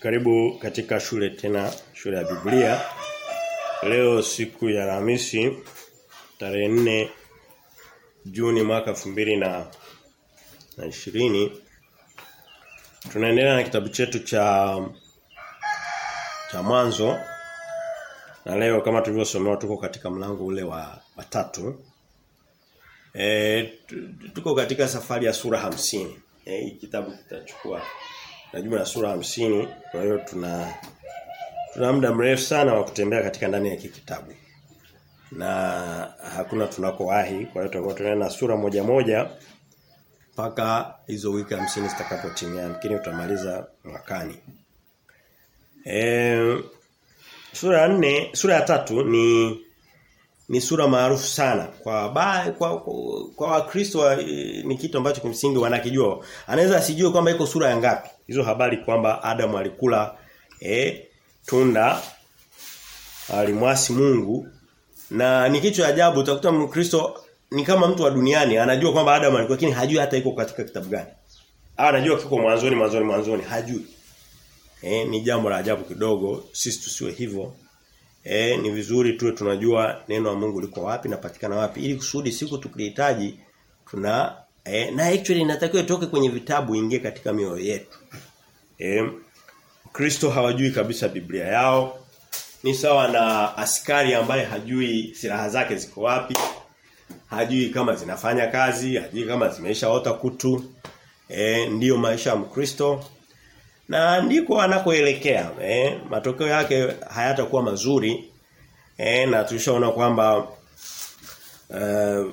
Karibu katika shule tena shule ya Biblia. Leo siku ya Alhamisi tarehe nne Juni mwaka na na ishirini. Tunaendelea na kitabu chetu cha cha mwanzo. Na leo kama tulivyosomewa tuko katika mlango ule wa watatu e, tuko katika safari ya sura hamsini. E, kitabu kitachukua na jumla ya sura hamsini kwa hiyo tuna tuna muda mrefu sana wa kutembea katika ndani ya kitabu. Na hakuna tunakowahi kwa hiyo tutakuwa tunaenda na sura moja moja mpaka hizo wiki hamsini zitakapotimia lakini utamaliza mwakani. E, sura ya nne sura ya tatu ni ni sura maarufu sana kwa ba, kwa kwa, Wakristo wa, ni kitu ambacho kimsingi wanakijua. Anaweza asijue kwamba iko sura ya ngapi. Hizo habari kwamba Adam alikula eh tunda alimwasi Mungu na ni kitu ajabu utakuta Mkristo ni kama mtu wa duniani anajua kwamba Adam alikuwa lakini hajui hata iko katika kitabu gani. Au anajua kiko mwanzoni mwanzoni mwanzoni hajui. Eh ni jambo la ajabu kidogo sisi tusiwe hivyo. Eh ni vizuri tuwe tunajua neno la Mungu liko wapi napatikana wapi ili kusudi siku tukilihitaji tuna e, na actually inatakiwa itoke kwenye vitabu ingie katika mioyo yetu. E, Kristo hawajui kabisa Biblia yao. Ni sawa na askari ambaye hajui silaha zake ziko wapi. Hajui kama zinafanya kazi, hajui kama zimeshaota kutu. Eh ndiyo maisha ya Mkristo na ndiko anakoelekea eh matokeo yake hayatakuwa mazuri eh na tulishaona kwamba eh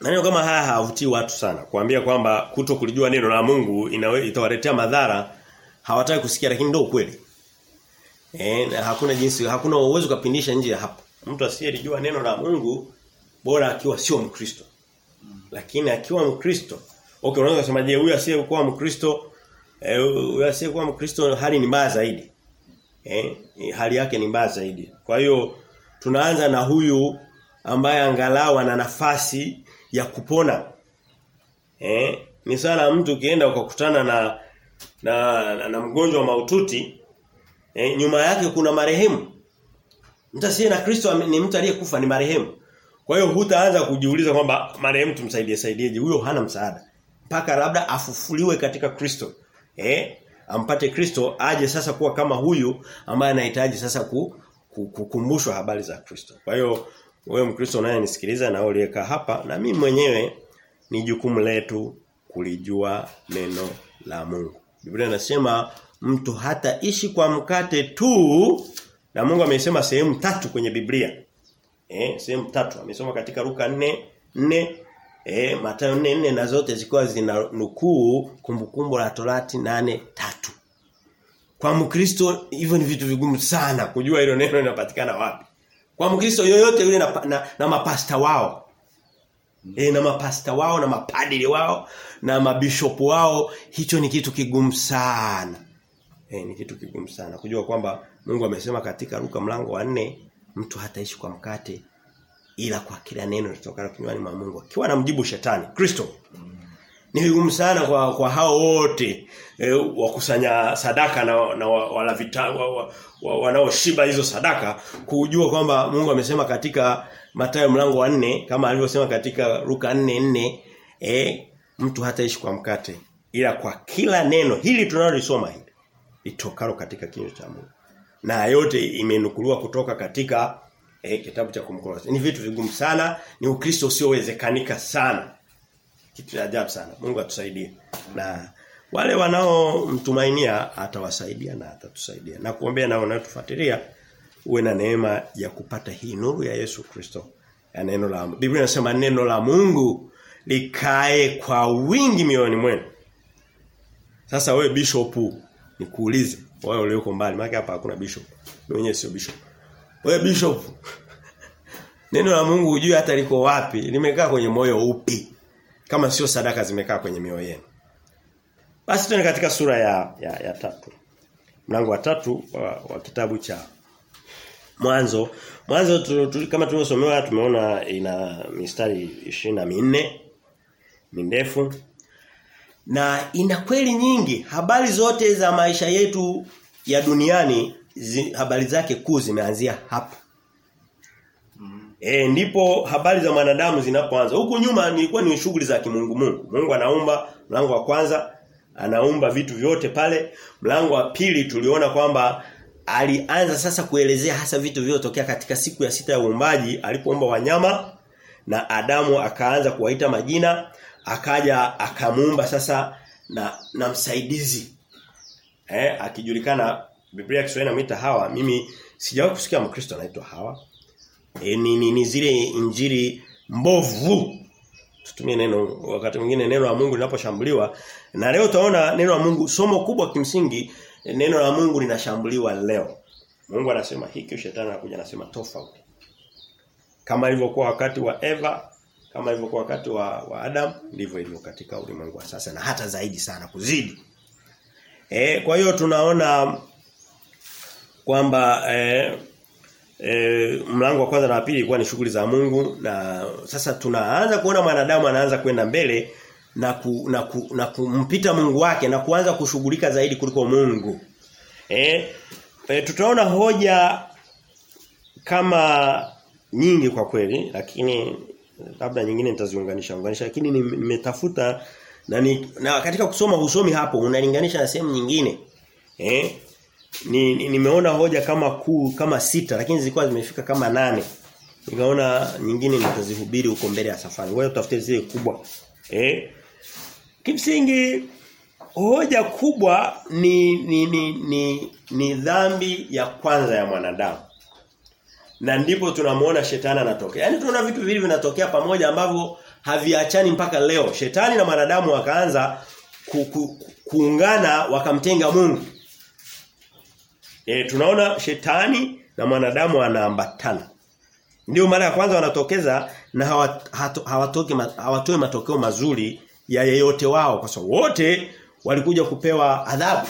Maneno kama haya havutii watu sana. Kuambia kwamba kuto kulijua neno la Mungu itawaletea madhara hawataki kusikia lakini ndio ukweli. Eh na hakuna jinsi hakuna uwezo kupindisha nje ya hapo. Mtu asiyelijua neno la Mungu bora akiwa sio Mkristo. Lakini akiwa Mkristo, okay unaweza kusema je huyu asiyekuwa Mkristo eh asiyekuwa Mkristo hali ni mbaya zaidi. Eh hali yake ni mbaya zaidi. Kwa hiyo tunaanza na huyu ambaye angalau ana nafasi ya kupona. Eh, ni sana mtu ukienda ukakutana na na, na, na mgonjwa maututi eh, nyuma yake kuna marehemu. Mtu asiye na Kristo ni mtu aliyekufa ni marehemu. Kwa hiyo hutaanza kujiuliza kwamba marehemu tumsaidie saidieje. Huyo hana msaada. Mpaka labda afufuliwe katika Kristo. Eh, ampate Kristo aje sasa kuwa kama huyu ambaye anahitaji sasa ku, kukumbushwa habari za Kristo. Kwa hiyo wewe Mkristo unayenisikiliza na uliyekaa hapa na mimi mwenyewe ni jukumu letu kulijua neno la Mungu. Biblia inasema mtu hata ishi kwa mkate tu na Mungu amesema sehemu tatu kwenye Biblia. Eh, sehemu tatu. Amesoma katika Luka 4 4 eh Mathayo 4 4 na zote zikuwa zina nukuu kumbukumbu la Torati nane tatu. Kwa Mkristo hivyo ni vitu vigumu sana kujua hilo neno linapatikana wapi. Kwa Mkristo yoyote yule na, na, na mapasta wao. E, na mapasta wao na mapadili wao na mabishopu wao hicho ni kitu kigumu sana. E, ni kitu kigumu sana kujua kwamba Mungu amesema katika Luka mlango wa nne mtu hataishi kwa mkate ila kwa kila neno litokalo kinywani mwa Mungu. Akiwa anamjibu shetani, Kristo. Ni vigumu sana kwa kwa hao wote e, wakusanya sadaka na, na wala vita wa, wa, wa, wanaoshiba hizo sadaka kujua kwamba Mungu amesema katika Mathayo mlango wa nne kama alivyosema katika Luka 4:4 eh mtu hataishi kwa mkate ila kwa kila neno hili tunalolisoma hili litokalo katika kinywa cha Mungu. Na yote imenukuliwa kutoka katika eh, kitabu cha kumkosa. Ni vitu vigumu sana, ni Ukristo usiowezekanika sana. Kitu cha ajabu sana. Mungu atusaidie. Na wale wanaomtumainia atawasaidia na atatusaidia. Na kuombea na wanaotufuatilia uwe na neema ya kupata hii nuru ya Yesu Kristo. Ya neno la Biblia inasema neno la Mungu likae kwa wingi mioyoni mwenu. Sasa wewe bishop nikuulize wewe ulioko mbali maana hapa hakuna bishop. Mimi mwenyewe sio bishop. Wewe bishop Neno la Mungu hujui hata liko wapi, limekaa kwenye moyo upi? Kama sio sadaka zimekaa kwenye mioyo yenu. Basi tena katika sura ya, ya ya tatu. Mlango wa tatu wa, wa kitabu cha Mwanzo. Mwanzo tu, tu, kama tulivyosomewa tumeona ina mistari 24 mindefu. na ina kweli nyingi habari zote za maisha yetu ya duniani zi, habari zake kuu zimeanzia hapa E, ndipo habari za mwanadamu zinapoanza. Huku nyuma nilikuwa ni shughuli za kimungu Mungu. Mungu anaumba mlango wa kwanza, anaumba vitu vyote pale. Mlango wa pili tuliona kwamba alianza sasa kuelezea hasa vitu vilivyotokea katika siku ya sita ya uumbaji alipoumba wanyama na Adamu akaanza kuwaita majina, akaja akamuumba sasa na na msaidizi. Eh, akijulikana Biblia Kiswahili inamuita Hawa. Mimi sijawahi kusikia Mkristo anaitwa Hawa. E, ni, ni, ni zile injili mbovu. Tutumie neno wakati mwingine neno la Mungu linaposhambuliwa na leo utaona neno la Mungu somo kubwa kimsingi neno la Mungu linashambuliwa leo. Mungu anasema hiki shetani anakuja anasema tofauti. Kama ilivyokuwa wakati wa Eva, kama ilivyokuwa wakati wa, wa Adam, ndivyo ilivyo katika ulimwengu wa sasa na hata zaidi sana kuzidi. E, kwa hiyo tunaona kwamba eh, E, mlango wa kwanza na pili ilikuwa ni shughuli za Mungu na sasa tunaanza kuona mwanadamu anaanza kwenda mbele na ku, na, ku, na kumpita Mungu wake na kuanza kushughulika zaidi kuliko Mungu. Eh, e, tutaona hoja kama nyingi kwa kweli lakini labda nyingine nitaziunganisha unganisha lakini nimetafuta na, ni, na katika kusoma usomi hapo unalinganisha na sehemu nyingine. Eh? Ni, ni nimeona hoja kama kuu kama sita lakini zilikuwa zimefika kama nane. Nikaona nyingine nitazihubiri huko mbele ya safari. Ngoja tutafute zile kubwa. Eh? Kimsingi hoja kubwa ni ni, ni ni ni dhambi ya kwanza ya mwanadamu. Na ndipo tunamuona shetani anatokea. Yaani tunaona vitu viwili vinatokea pamoja ambavyo haviachani mpaka leo. Shetani na mwanadamu wakaanza ku, ku, kuungana wakamtenga Mungu. E, tunaona shetani na mwanadamu anaambatana. Ndio mara ya kwanza wanatokeza na hawatoki hawatoi matokeo mazuri ya yeyote wao kwa sababu wote walikuja kupewa adhabu.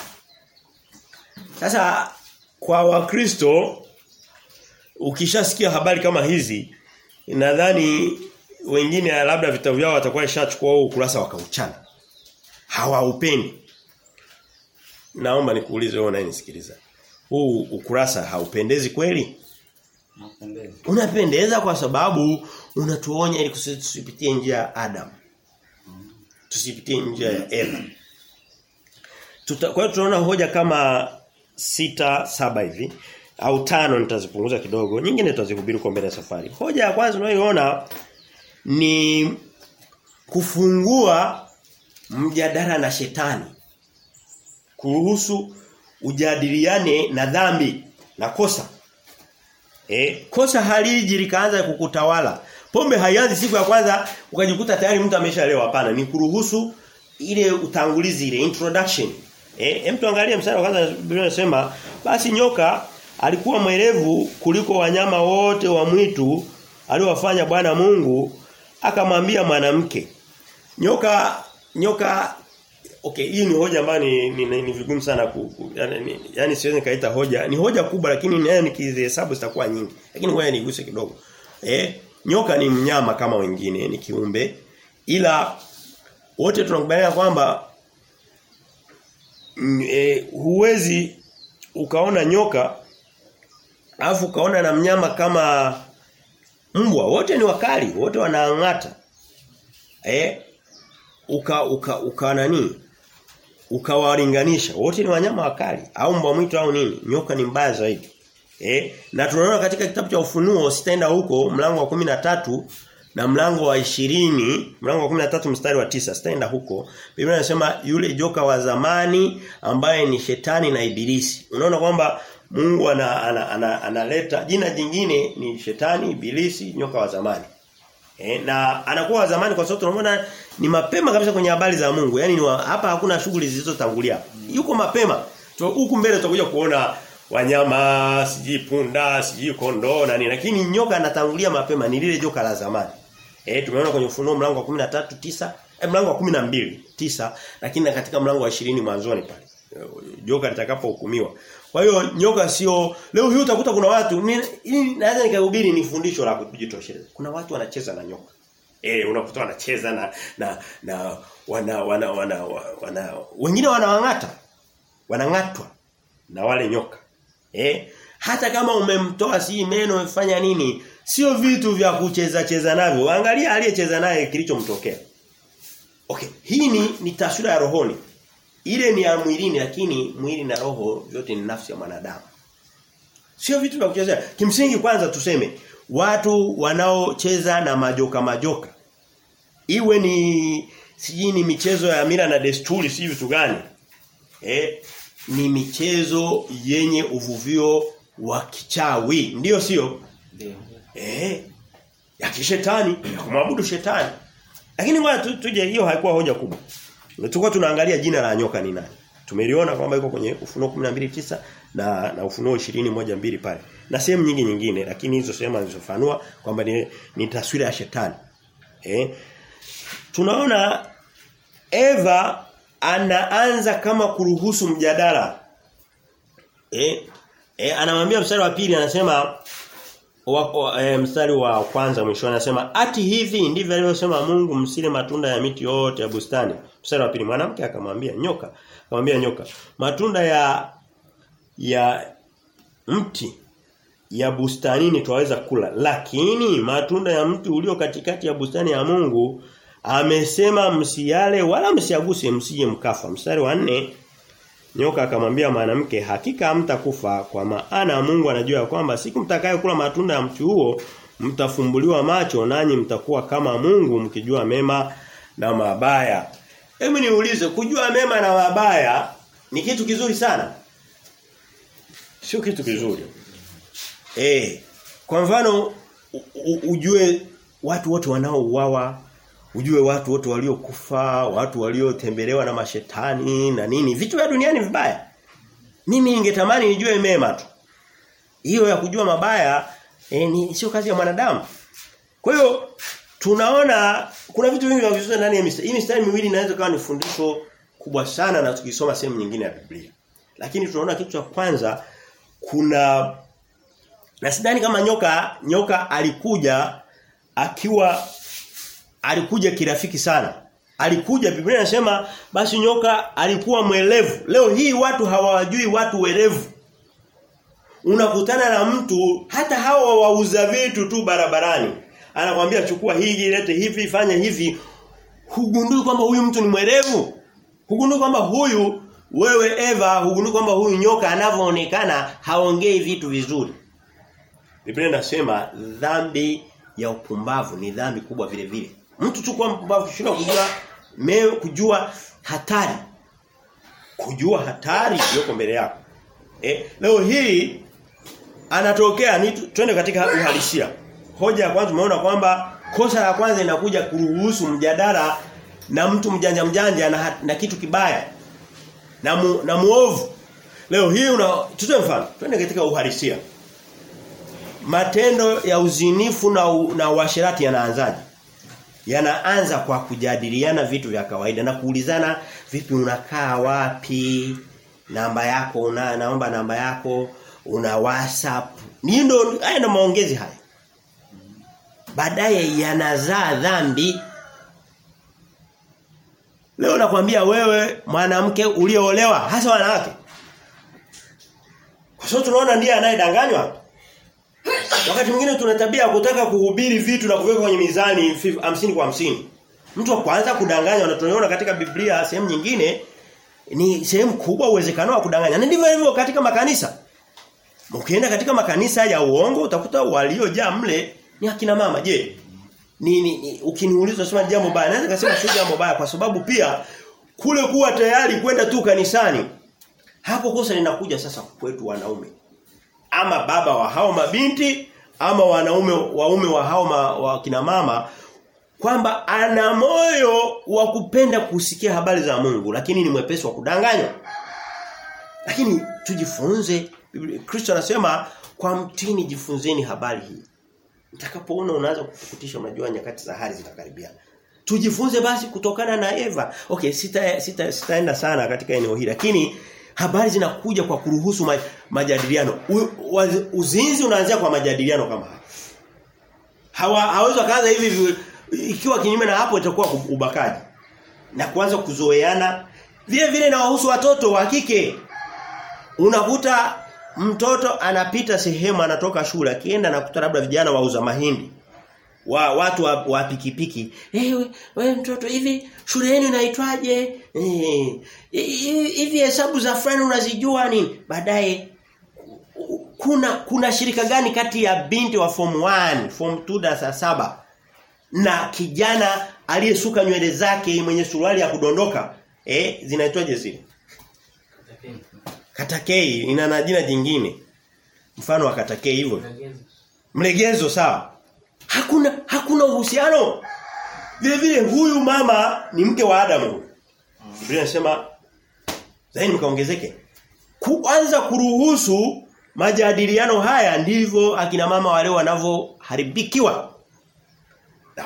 Sasa kwa Wakristo ukishasikia habari kama hizi nadhani wengine labda vitabu vyao watakuwa ishachukua huo ukurasa wakauchana. Hawaupendi. Naomba nikuulize wewe unayenisikiliza huu ukurasa haupendezi kweli? Unapendeza. Unapendeza kwa sababu unatuonya ili tusipitie njia ya Adam. Tusipitie njia ya Eva. Tuta, kwa hiyo tunaona hoja kama sita saba hivi au tano nitazipunguza kidogo. Nyingine tutazihubiri kwa mbele ya safari. Hoja ya kwanza unayoiona ni kufungua mjadala na shetani kuruhusu ujadiliane na dhambi na kosa. E, kosa haliji likaanza kukutawala. Pombe haianzi siku ya kwanza ukajikuta tayari mtu ameshalewa hapana. Ni kuruhusu ile utangulizi ile introduction. Eh, mtu angalia mstari wa kwanza Biblia inasema basi nyoka alikuwa mwerevu kuliko wanyama wote wa mwitu aliowafanya Bwana Mungu akamwambia mwanamke. Nyoka nyoka Okay, hii ni hoja ambayo ni, ni, ni, ni vigumu sana ku, ku yani, ni, yani siwezi nikaita hoja. Ni hoja kubwa lakini nayo nikizihesabu zitakuwa nyingi. Lakini ngoja niguse kidogo. Eh, nyoka ni mnyama kama wengine, ni kiumbe. Ila wote tunakubaliana kwamba e, huwezi ukaona nyoka alafu ukaona na mnyama kama mbwa. Wote ni wakali, wote wanaangata. Eh, uka uka uka nani? Ukawalinganisha. Wote ni wanyama wakali au mbwa mwitu au nini nyoka ni mbaya zaidi. Eh na tunaona katika kitabu cha ufunuo sitaenda huko mlango wa kumi na tatu na mlango wa ishirini mlango wa tatu mstari wa tisa sitaenda huko. Biblia inasema yule joka wa zamani ambaye ni shetani na ibilisi. Unaona kwamba Mungu analeta ana, ana, ana, ana jina jingine ni shetani ibilisi nyoka wa zamani E, na anakuwa wa zamani kwa sababu tunamwona ni mapema kabisa kwenye habari za Mungu. Yaani hapa hakuna shughuli zilizotangulia. Yuko mapema. Huku mbele tutakuja kuona wanyama, siji punda, siji kondoo na nini. Lakini nyoka anatangulia mapema ni lile joka la zamani. Eh tumeona kwenye ufunuo mlango wa 13 9, eh mlango wa 12 tisa, lakini katika mlango wa 20 mwanzoni pale. Joka litakapohukumiwa. Kwa hiyo nyoka sio leo hii utakuta kuna watu mimi naweza nikahubiri ni fundisho la kujitosheleza. Kuna watu wanacheza na nyoka. Eh unakuta wanacheza na na na wana wana wana, wana wengine wanawangata. Wanangatwa na wale nyoka. Eh hata kama umemtoa si meno umefanya nini sio vitu vya kucheza cheza navyo. Angalia aliyecheza naye kilichomtokea. Okay, hii ni ni taswira ya rohoni. Ile ni ya mwilini lakini mwili na roho yote ni nafsi ya mwanadamu. Sio vitu vya kuchezea. Kimsingi kwanza tuseme watu wanaocheza na majoka majoka. Iwe ni sijui ni michezo ya mila na desturi si vitu gani. Eh ni michezo yenye uvuvio wa kichawi. Ndiyo sio? Eh ya kishetani, ya kumwabudu shetani. Lakini ngoja tuje hiyo haikuwa hoja kubwa. Tulikuwa tunaangalia jina la nyoka ni nani. Tumeliona kwamba iko kwenye Ufunuo 12:9 na na Ufunuo 20:1 pale. Na sehemu nyingi nyingine lakini hizo sehemu alizofanua kwamba ni, ni taswira ya shetani. Eh? Tunaona Eva anaanza kama kuruhusu mjadala. Eh? eh anamwambia mstari wa pili anasema wa, wa, e, mstari wa kwanza mwisho anasema ati hivi ndivyo alivyosema Mungu msile matunda ya miti yote ya bustani. Mstari wa pili mwanamke akamwambia nyoka, akamwambia nyoka, matunda ya ya mti ya bustanini twaweza kula lakini matunda ya mti ulio katikati ya bustani ya Mungu amesema msiale wala msiaguse msije mkafa. Mstari wa nne Nyoka akamwambia mwanamke hakika mtakufa kwa maana Mungu anajua kwamba siku mtakayokula matunda ya mti huo mtafumbuliwa macho nanyi mtakuwa kama Mungu mkijua mema na mabaya. Hebu niulize kujua mema na mabaya ni kitu kizuri sana. Sio kitu kizuri. Eh, kwa mfano ujue watu wote wanaouawa ujue watu wote waliokufa, watu waliotembelewa na mashetani na nini, vitu vya duniani vibaya. Mimi ningetamani nijue mema tu. Hiyo ya kujua mabaya eh, ni sio kazi ya mwanadamu. Kwa hiyo tunaona kuna vitu vingi vinavyozungumza ndani ya mistari. Hii mistari miwili inaweza kuwa ni fundisho kubwa sana na tukisoma sehemu nyingine ya Biblia. Lakini tunaona kitu cha kwanza kuna na sidhani kama nyoka nyoka alikuja akiwa alikuja kirafiki sana. Alikuja Biblia inasema basi nyoka alikuwa mwelevu. Leo hii watu hawajui watu werevu. Unakutana na mtu hata hawa wauza vitu tu barabarani. Anakwambia chukua hii lete hivi fanya hivi. Hugundui kwamba huyu mtu ni mwerevu. Hugundui kwamba huyu wewe Eva hugundui kwamba huyu nyoka anavyoonekana haongei vitu vizuri. Biblia inasema dhambi ya upumbavu ni dhambi kubwa vile vile. Mtu tu kwa mpumbavu shida kujua me, kujua hatari. Kujua hatari iliyoko mbele yako. Eh, leo hii anatokea ni twende katika uhalisia. Hoja ya kwanza umeona kwamba kosa la kwanza inakuja kuruhusu mjadala na mtu mjanja mjanja na, na kitu kibaya. Na mu, na muovu. Leo hii una tutoe mfano. Twende katika uhalisia. Matendo ya uzinifu na u, na uasherati yanaanzaje? Yanaanza kwa kujadiliana vitu vya kawaida na kuulizana vipi unakaa wapi? Namba yako una naomba namba yako, una WhatsApp. Ni ndo haya na maongezi haya. Baadaye yanazaa dhambi. Leo nakwambia wewe mwanamke ulioolewa hasa wanawake. Kwa sababu tunaona ndiye anayedanganywa. Wakati mwingine tuna tabia kutaka kuhubiri vitu na kuweka kwenye mizani hamsini kwa hamsini. Mtu wa kwanza kudanganywa na tunaona katika Biblia sehemu nyingine ni sehemu kubwa uwezekano wa kudanganya. Na ndivyo hivyo katika makanisa. Ukienda katika makanisa ya uongo utakuta waliojaa mle ni akina mama. Je, ni, ni, ni ukiniuliza unasema jambo baya. Naweza kusema sio jambo baya kwa sababu pia kule kuwa tayari kwenda tu kanisani hapo kosa linakuja sasa kwetu wanaume ama baba wa hao mabinti ama wanaume waume wa hao ma, wa kina mama kwamba ana moyo wa kupenda kusikia habari za Mungu lakini ni mwepesi wa kudanganywa. Lakini tujifunze Kristo anasema kwa mtini jifunzeni habari hii. Utakapoona unaanza kufukutisha unajua nyakati za hali zinakaribia. Tujifunze basi kutokana na Eva. Okay, sita sita sitaenda sana katika eneo hili lakini habari zinakuja kwa kuruhusu ma, majadiliano. Uzinzi unaanzia kwa majadiliano kama haya. Hawa hawezi kaanza hivi ikiwa kinyume na hapo itakuwa ubakaji. Na kuanza kuzoeana vile vile na wahusu watoto wa kike. Unakuta mtoto anapita sehemu anatoka shule akienda na kukuta labda vijana wauza mahindi. Wa watu wa, wa pikipiki. Eh we, we mtoto hivi shule yenu inaitwaje? Eh hivi hesabu za friend unazijua nini? Baadaye kuna kuna shirika gani kati ya binti wa form 1 form 2 darasa saba na kijana aliyesuka nywele zake mwenye suruali ya kudondoka? Eh zinaitwaje zile katakei ina na jina jingine mfano wa katakei hivyo mlegezo sawa Hakuna hakuna uhusiano. Vile vile huyu mama ni mke wa Adamu. Biblia inasema zaini mkaongezeke. Kuanza kuruhusu majadiliano haya ndivyo akina mama wale wanavyoharibikiwa.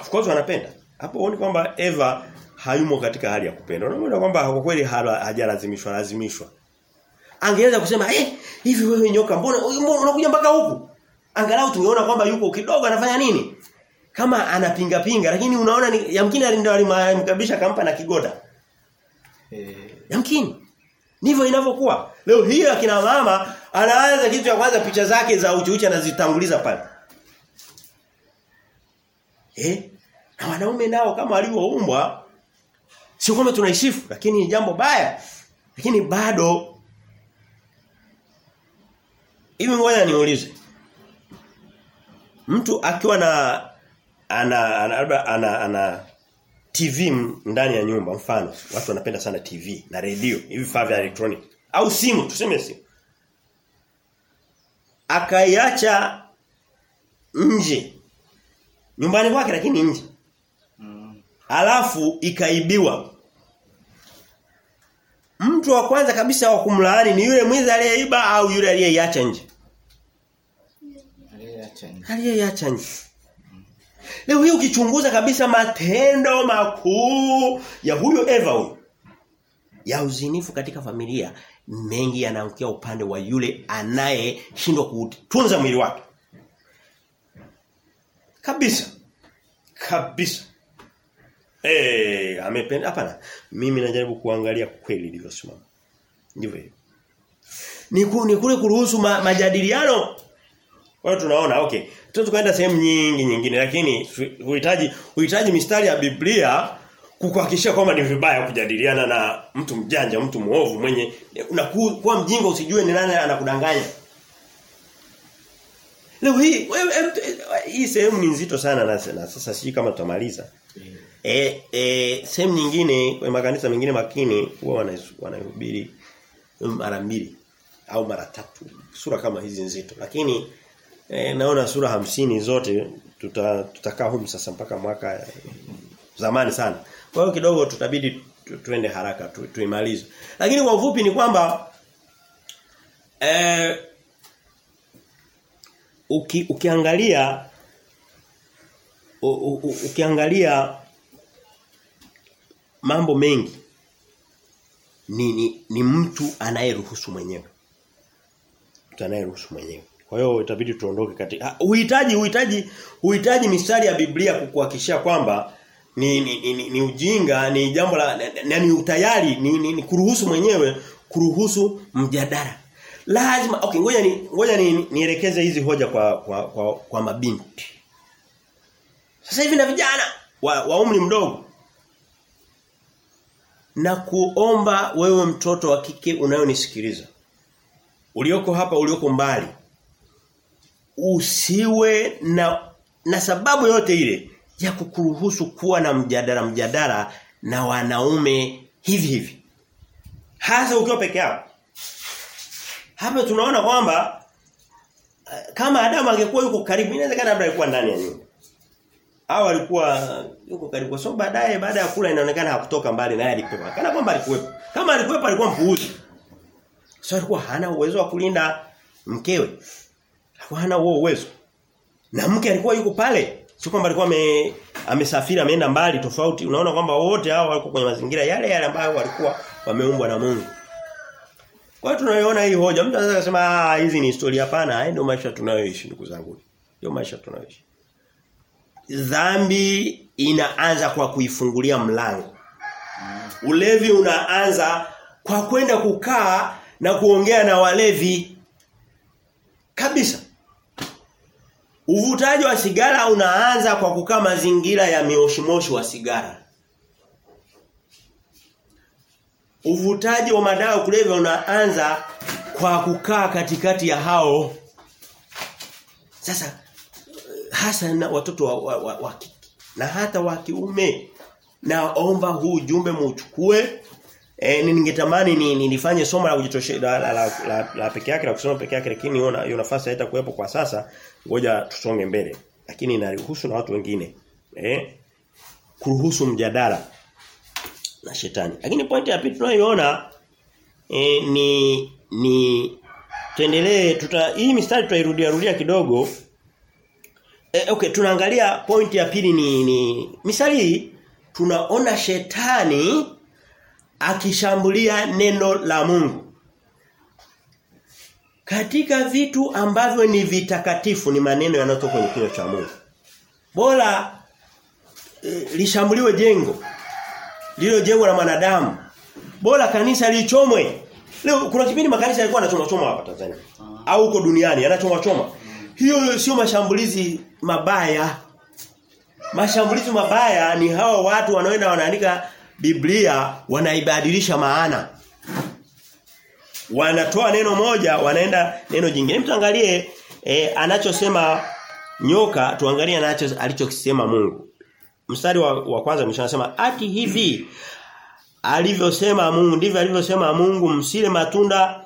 Of course wanapenda. Hapo uone kwamba Eva hayumo katika hali ya kupenda. Unaona kwamba kwa kweli hajalazimishwa lazimishwa. Angeweza kusema eh hivi wewe nyoka mbona unakuja mpaka huku? Angalau tungeona kwamba yuko kidogo anafanya nini? Kama anapinga pinga lakini unaona ni yamkini ndio alimkabisha kampa na kigoda. Eh yamkini. Ndivyo inavyokuwa. Leo hii akina mama anaanza kitu cha kwanza picha zake za uchi anazitanguliza pale. Eh? Na wanaume nao kama walioumbwa sio kwamba tunaisifu lakini ni jambo baya. Lakini bado hivi ngoja niulize. Mtu akiwa na ana ana, ana, ana ana TV ndani ya nyumba mfano watu wanapenda sana TV na redio hivi vifaa vya electronic au simu tuseme simu akaiacha nje nyumbani kwake lakini nje mm. alafu ikaibiwa mtu wa kwanza kabisa wa kumlaani ni yule mwizi aliyeiba au yule aliyeiacha nje aliyeiacha nje Leo hii ukichunguza kabisa matendo makuu ya huyo Eva huyo ya uzinifu katika familia mengi yanaangukia upande wa yule anayeshindwa kutunza mwili wake. Kabisa. Kabisa. Eh, amependa hapana. Mimi najaribu kuangalia kweli ilivyosimama. Ndivyo hivyo. Ni kule kuruhusu ma, majadiliano kwa hiyo tunaona okay. Tuto tukaenda sehemu nyingi nyingine lakini uhitaji uhitaji mistari ya Biblia kukuhakikishia kwamba ni vibaya kujadiliana na mtu mjanja, mtu muovu mwenye unakuwa mjinga usijue ni nani anakudanganya. Leo hii hii sehemu ni nzito sana na, na sasa siji kama tutamaliza. Eh eh sehemu nyingine kwa makanisa mengine makini huwa wanahubiri mara mbili au mara tatu sura kama hizi nzito lakini E, naona sura hamsini zote tuta, tutakaa humu sasa mpaka mwaka e, zamani sana. Kwa hiyo kidogo tutabidi tu, tuende haraka tu, tuimalize. Lakini kwa ufupi ni kwamba e, uki, ukiangalia u, u, ukiangalia mambo mengi ni, ni, ni mtu anayeruhusu mwenyewe. Mtu anayeruhusu mwenyewe. Kwa hiyo itabidi tuondoke katika uhitaji uhitaji uhitaji mistari ya Biblia kukuhakikishia kwamba ni, ni, ni, ni, ni ujinga ni jambo la ni, ni utayari ni, ni, ni kuruhusu mwenyewe kuruhusu mjadala. Lazima okay ngoja ni ngoja ni, nielekeze hizi hoja kwa kwa kwa, kwa mabinti. Sasa hivi na vijana wa, wa umri mdogo na kuomba wewe mtoto wa kike unayonisikiliza ulioko hapa ulioko mbali usiwe na na sababu yote ile ya kukuruhusu kuwa na mjadala mjadala na wanaume hivi hivi. Hasa ukiwa peke yako. Hapa tunaona kwamba kama Adamu angekuwa yuko karibu inawezekana labda alikuwa ndani ya nyumba. Au alikuwa yuko karibu. So baadaye baada ya kula inaonekana hakutoka mbali naye alikuwa. Kana kwamba alikuwepo. Kama alikuwepo alikuwa mpuuzi. So alikuwa hana uwezo wa kulinda mkewe hana huo uwezo. Na mke alikuwa yuko pale. Sio kwamba alikuwa ame, amesafiri ameenda mbali tofauti. Unaona kwamba wote hao walikuwa kwenye mazingira yale yale ambayo walikuwa wameumbwa na Mungu. Kwa hiyo tunaiona hii hoja. Mtu anaweza kusema ah hizi ni historia hapana, haya ndio maisha tunayoishi ndugu zangu. Ndio maisha tunayoishi. dhambi inaanza kwa kuifungulia mlango. Ulevi unaanza kwa kwenda kukaa na kuongea na walevi kabisa. Uvutaji wa sigara unaanza kwa kukaa mazingira ya mioshimoshi wa sigara. Uvutaji wa madawa kulevya unaanza kwa kukaa katikati ya hao. Sasa hasa na watoto wa, wa, wa, wa kike na hata wa kiume naomba huu jumbe muuchukue E, ningetamani ni, ni nifanye somo la kujitosha la, la, la, la, la peke yake la kusoma peke yake lakini hiyo hiyo nafasi haita kuwepo kwa sasa. Ngoja tusonge mbele. Lakini inaruhusu na watu wengine eh kuruhusu mjadala na shetani. Lakini pointi ya pili tunayoiona e, ni ni tuendelee tuta hii mistari tutairudia rudia kidogo. E, okay tunaangalia pointi ya pili ni, ni misali tunaona shetani akishambulia neno la Mungu. Katika vitu ambavyo ni vitakatifu ni maneno yanayotoka kwenye kinywa cha Mungu. Bora e, lishambuliwe jengo. Lilo jengo la mwanadamu. Bora kanisa lichomwe. Leo kuna kipindi makanisa yalikuwa yanachoma choma hapa Tanzania. Au huko duniani yanachoma choma. Hiyo sio mashambulizi mabaya. Mashambulizi mabaya ni hawa watu wanaoenda wanaandika Biblia wanaibadilisha maana. Wanatoa neno moja wanaenda neno jingine. Mtu angalie e, anachosema nyoka tuangalie anacho alichokisema Mungu. Mstari wa, wa kwanza mwisho anasema ati hivi alivyosema Mungu ndivyo alivyosema Mungu msile matunda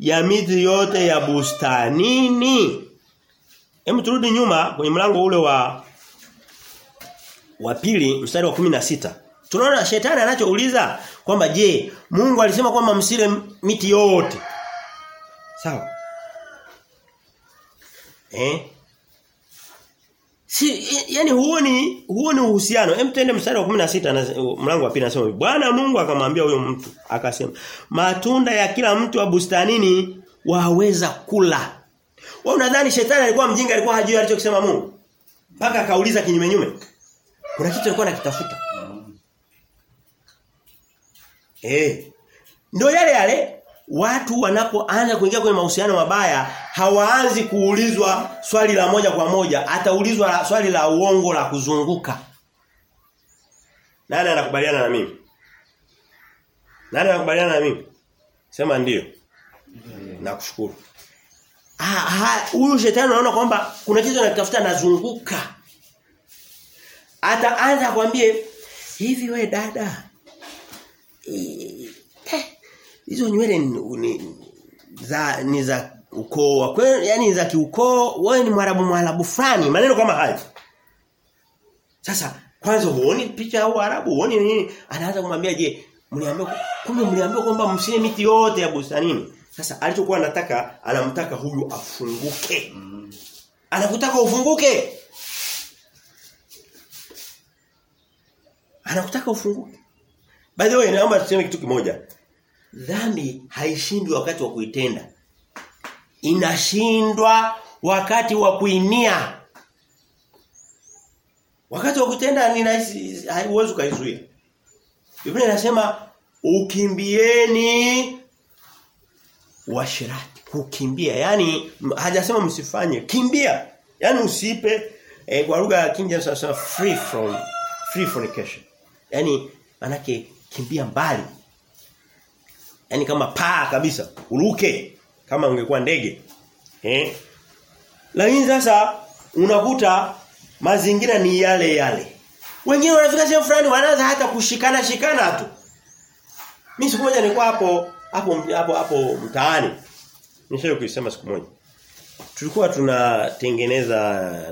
ya miti yote ya bustanini. Hem turudi nyuma kwenye mlango ule wa wa pili mstari wa 16. Tunaona shetani anachouliza kwamba je, Mungu alisema kwamba msile miti yote. Sawa? Eh? Si yani huoni huoni uhusiano. Hem tuende mstari wa 16 mlango wa pili anasema Bwana Mungu akamwambia huyo mtu akasema matunda ya kila mtu wa bustanini waweza kula. Wewe unadhani shetani alikuwa mjinga alikuwa hajui alichokisema Mungu? Mpaka akauliza kinyume nyume. Kuna kitu alikuwa anakitafuta. Eh. Ndio yale yale watu wanapoanza kuingia kwenye mahusiano mabaya hawaanzi kuulizwa swali la moja kwa moja, ataulizwa swali la uongo la kuzunguka. Nani anakubaliana na mimi? Nani anakubaliana na mimi? Sema ndio. Nakushukuru. Ah, huyu shetani anaona kwamba kuna kitu anatafuta nazunguka. Ataanza kwambie hivi we dada hizo eh, nywele ni za ni za ukoo wa kweli yani za kiukoo wewe ni mwarabu mwarabu fulani maneno kama hayo. Sasa kwanza huoni picha au arabu huoni nini? Anaanza kumwambia je mliambiwa kumbe mliambiwa kwamba msile miti yote ya bustanini. Sasa alichokuwa anataka anamtaka huyu afunguke. Anakutaka ufunguke. Anakutaka ufunguke By the way, naomba tuseme kitu kimoja. Dhambi haishindwi wakati wa kuitenda. Inashindwa wakati wa kuinia. Wakati wa kutenda ninahisi haiwezi kuizuia. Biblia inasema ukimbieni washirati. Kukimbia. yani hajasema msifanye. Kimbia. Yaani usipe eh, kwa lugha ya anasema free from free fornication. Yaani manake kimbia mbali. Yaani kama paa kabisa, uruke kama ungekuwa ndege. Eh? Lakini sasa unakuta mazingira ni yale yale. Wengine wanafika sehemu fulani wanaanza hata kushikana shikana tu. Mimi siku moja nilikuwa hapo hapo hapo hapo mtaani. Nishaje kuisema siku moja. Tulikuwa tunatengeneza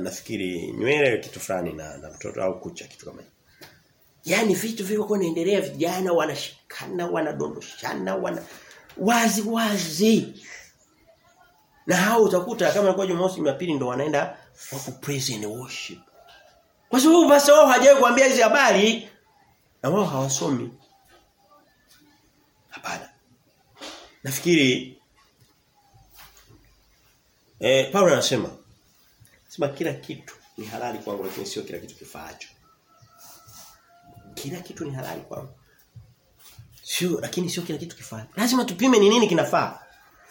nafikiri nywele kitu fulani na, na mtoto au kucha kitu kama hicho. Yaani vitu viko kunaendelea vijana wanashikana, wanadondoshana, wana wazi wazi. Na hao utakuta kama ilikuwa Jumamosi Jumapili ndo wanaenda wako praise and worship. Kwa sababu basi wao hajawahi kuambia hizi habari na wao hawasomi. Hapana. Nafikiri eh Paulo anasema sema kila kitu ni halali kwangu lakini sio kila kitu kifaacho. Kila kitu ni halali kwangu. Sio lakini sio kila kitu kifaa. Lazima tupime ni nini kinafaa.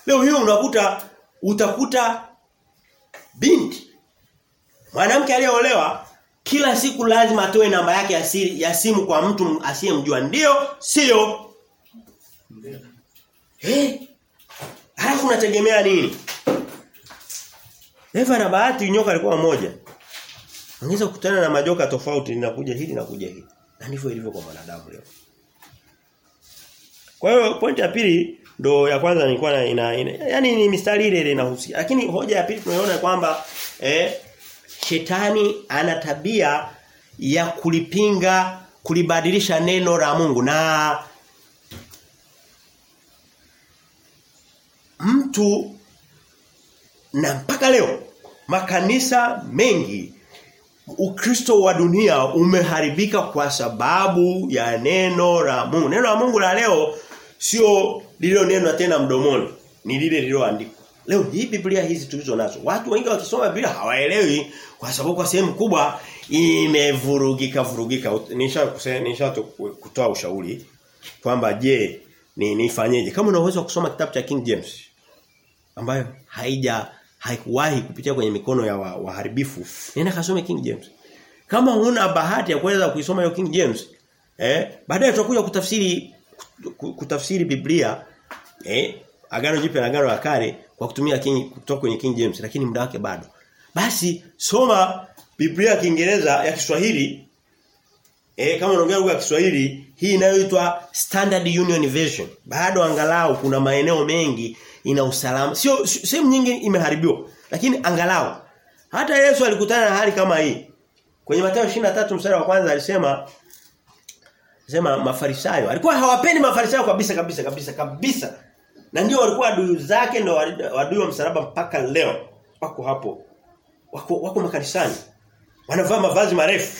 Leo hiyo unakuta utakuta binti mwanamke aliyeolewa kila siku lazima atoe namba yake ya siri ya simu kwa mtu asiyemjua. Ndio, sio? Eh? Halafu unategemea nini? Eva na bahati nyoka alikuwa mmoja. Ungeweza kukutana na majoka tofauti linakuja hili na kuja hili. Na ndivyo ilivyo kwa mwanadamu leo. Kwa hiyo pointi ya pili ndo ya kwanza nilikuwa na ina, ina yani ni mistari ile ile inahusia. Lakini hoja ya pili tunaiona kwamba eh shetani ana tabia ya kulipinga kulibadilisha neno la Mungu na mtu na mpaka leo makanisa mengi Ukristo wa dunia umeharibika kwa sababu ya neno la Mungu. Neno la Mungu la leo sio lilo neno tena mdomoni, ni lile lililoandikwa. Leo hii Biblia hizi tulizo nazo, watu wengi wakisoma Biblia hawaelewi kwa sababu kwa sehemu kubwa imevurugika vurugika. Nisha nisha kutoa ushauri kwamba je, ni nifanyeje? Kama una uwezo kusoma kitabu cha King James ambayo haija haikuwahi kupitia kwenye mikono ya waharibifu, wa nenda kasome King James. Kama huna bahati ya kuweza kuisoma hiyo King James, eh, baadaye tutakuja kutafsiri kutafsiri Biblia eh, agano jipya na agano la kale kwa kutumia King kutoka kwenye King James lakini muda wake bado. Basi soma Biblia ya Kiingereza ya Kiswahili eh kama unaongea lugha ya Kiswahili hii inayoitwa Standard Union Version. Bado angalau kuna maeneo mengi ina usalama. Sio sehemu nyingi imeharibiwa lakini angalau hata Yesu alikutana na hali kama hii. Kwenye Mathayo 23 mstari wa kwanza alisema sema mafarisayo alikuwa hawapendi mafarisayo kabisa kabisa kabisa kabisa. Na ndio walikuwa adui zake ndio adui wa msalaba mpaka leo. Wako hapo. Wako wako makanisani. Wanavaa mavazi marefu.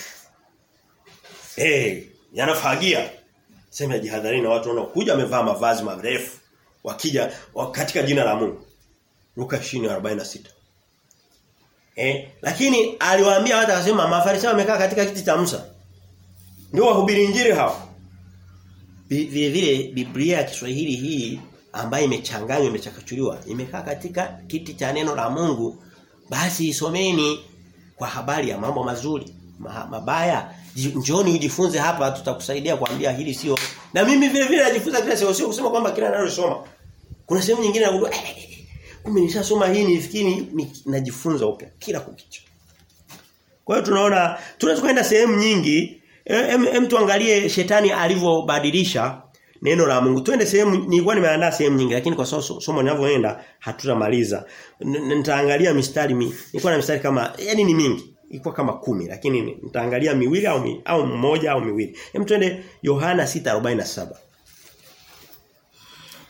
Eh hey, yanafagia sema jihadharini na watu wanaokuja wamevaa mavazi marefu wakija katika jina la Mungu. Luka 20:46 eh lakini aliwaambia watu akasema mafarisayo wamekaa katika kiti cha Musa. Ndio wahubiri injili hao. Vile vile Biblia ya Kiswahili hii ambayo imechanganywa imechakachuliwa imekaa katika kiti cha neno la Mungu. Basi isomeni kwa habari ya mambo mazuri mabaya njooni ujifunze hapa tutakusaidia kuambia hili sio na mimi vile vile najifunza kila sio kusema kwamba kila ninalosoma kuna sehemu nyingine nagundua eh, kumbe nishasoma hii nifikiri najifunza upya kila kukicha kwa hiyo tunaona tunaweza kwenda sehemu nyingi hem em tuangalie shetani alivyobadilisha neno la Mungu. Twende sehemu nilikuwa nimeandaa sehemu nyingi lakini kwa sababu somo linavyoenda hatutamaliza. Nitaangalia mistari mi, nilikuwa na mistari kama yani ni mingi. Ilikuwa kama kumi lakini nitaangalia miwili au mi, au mmoja au miwili. Hem twende Yohana 6:47.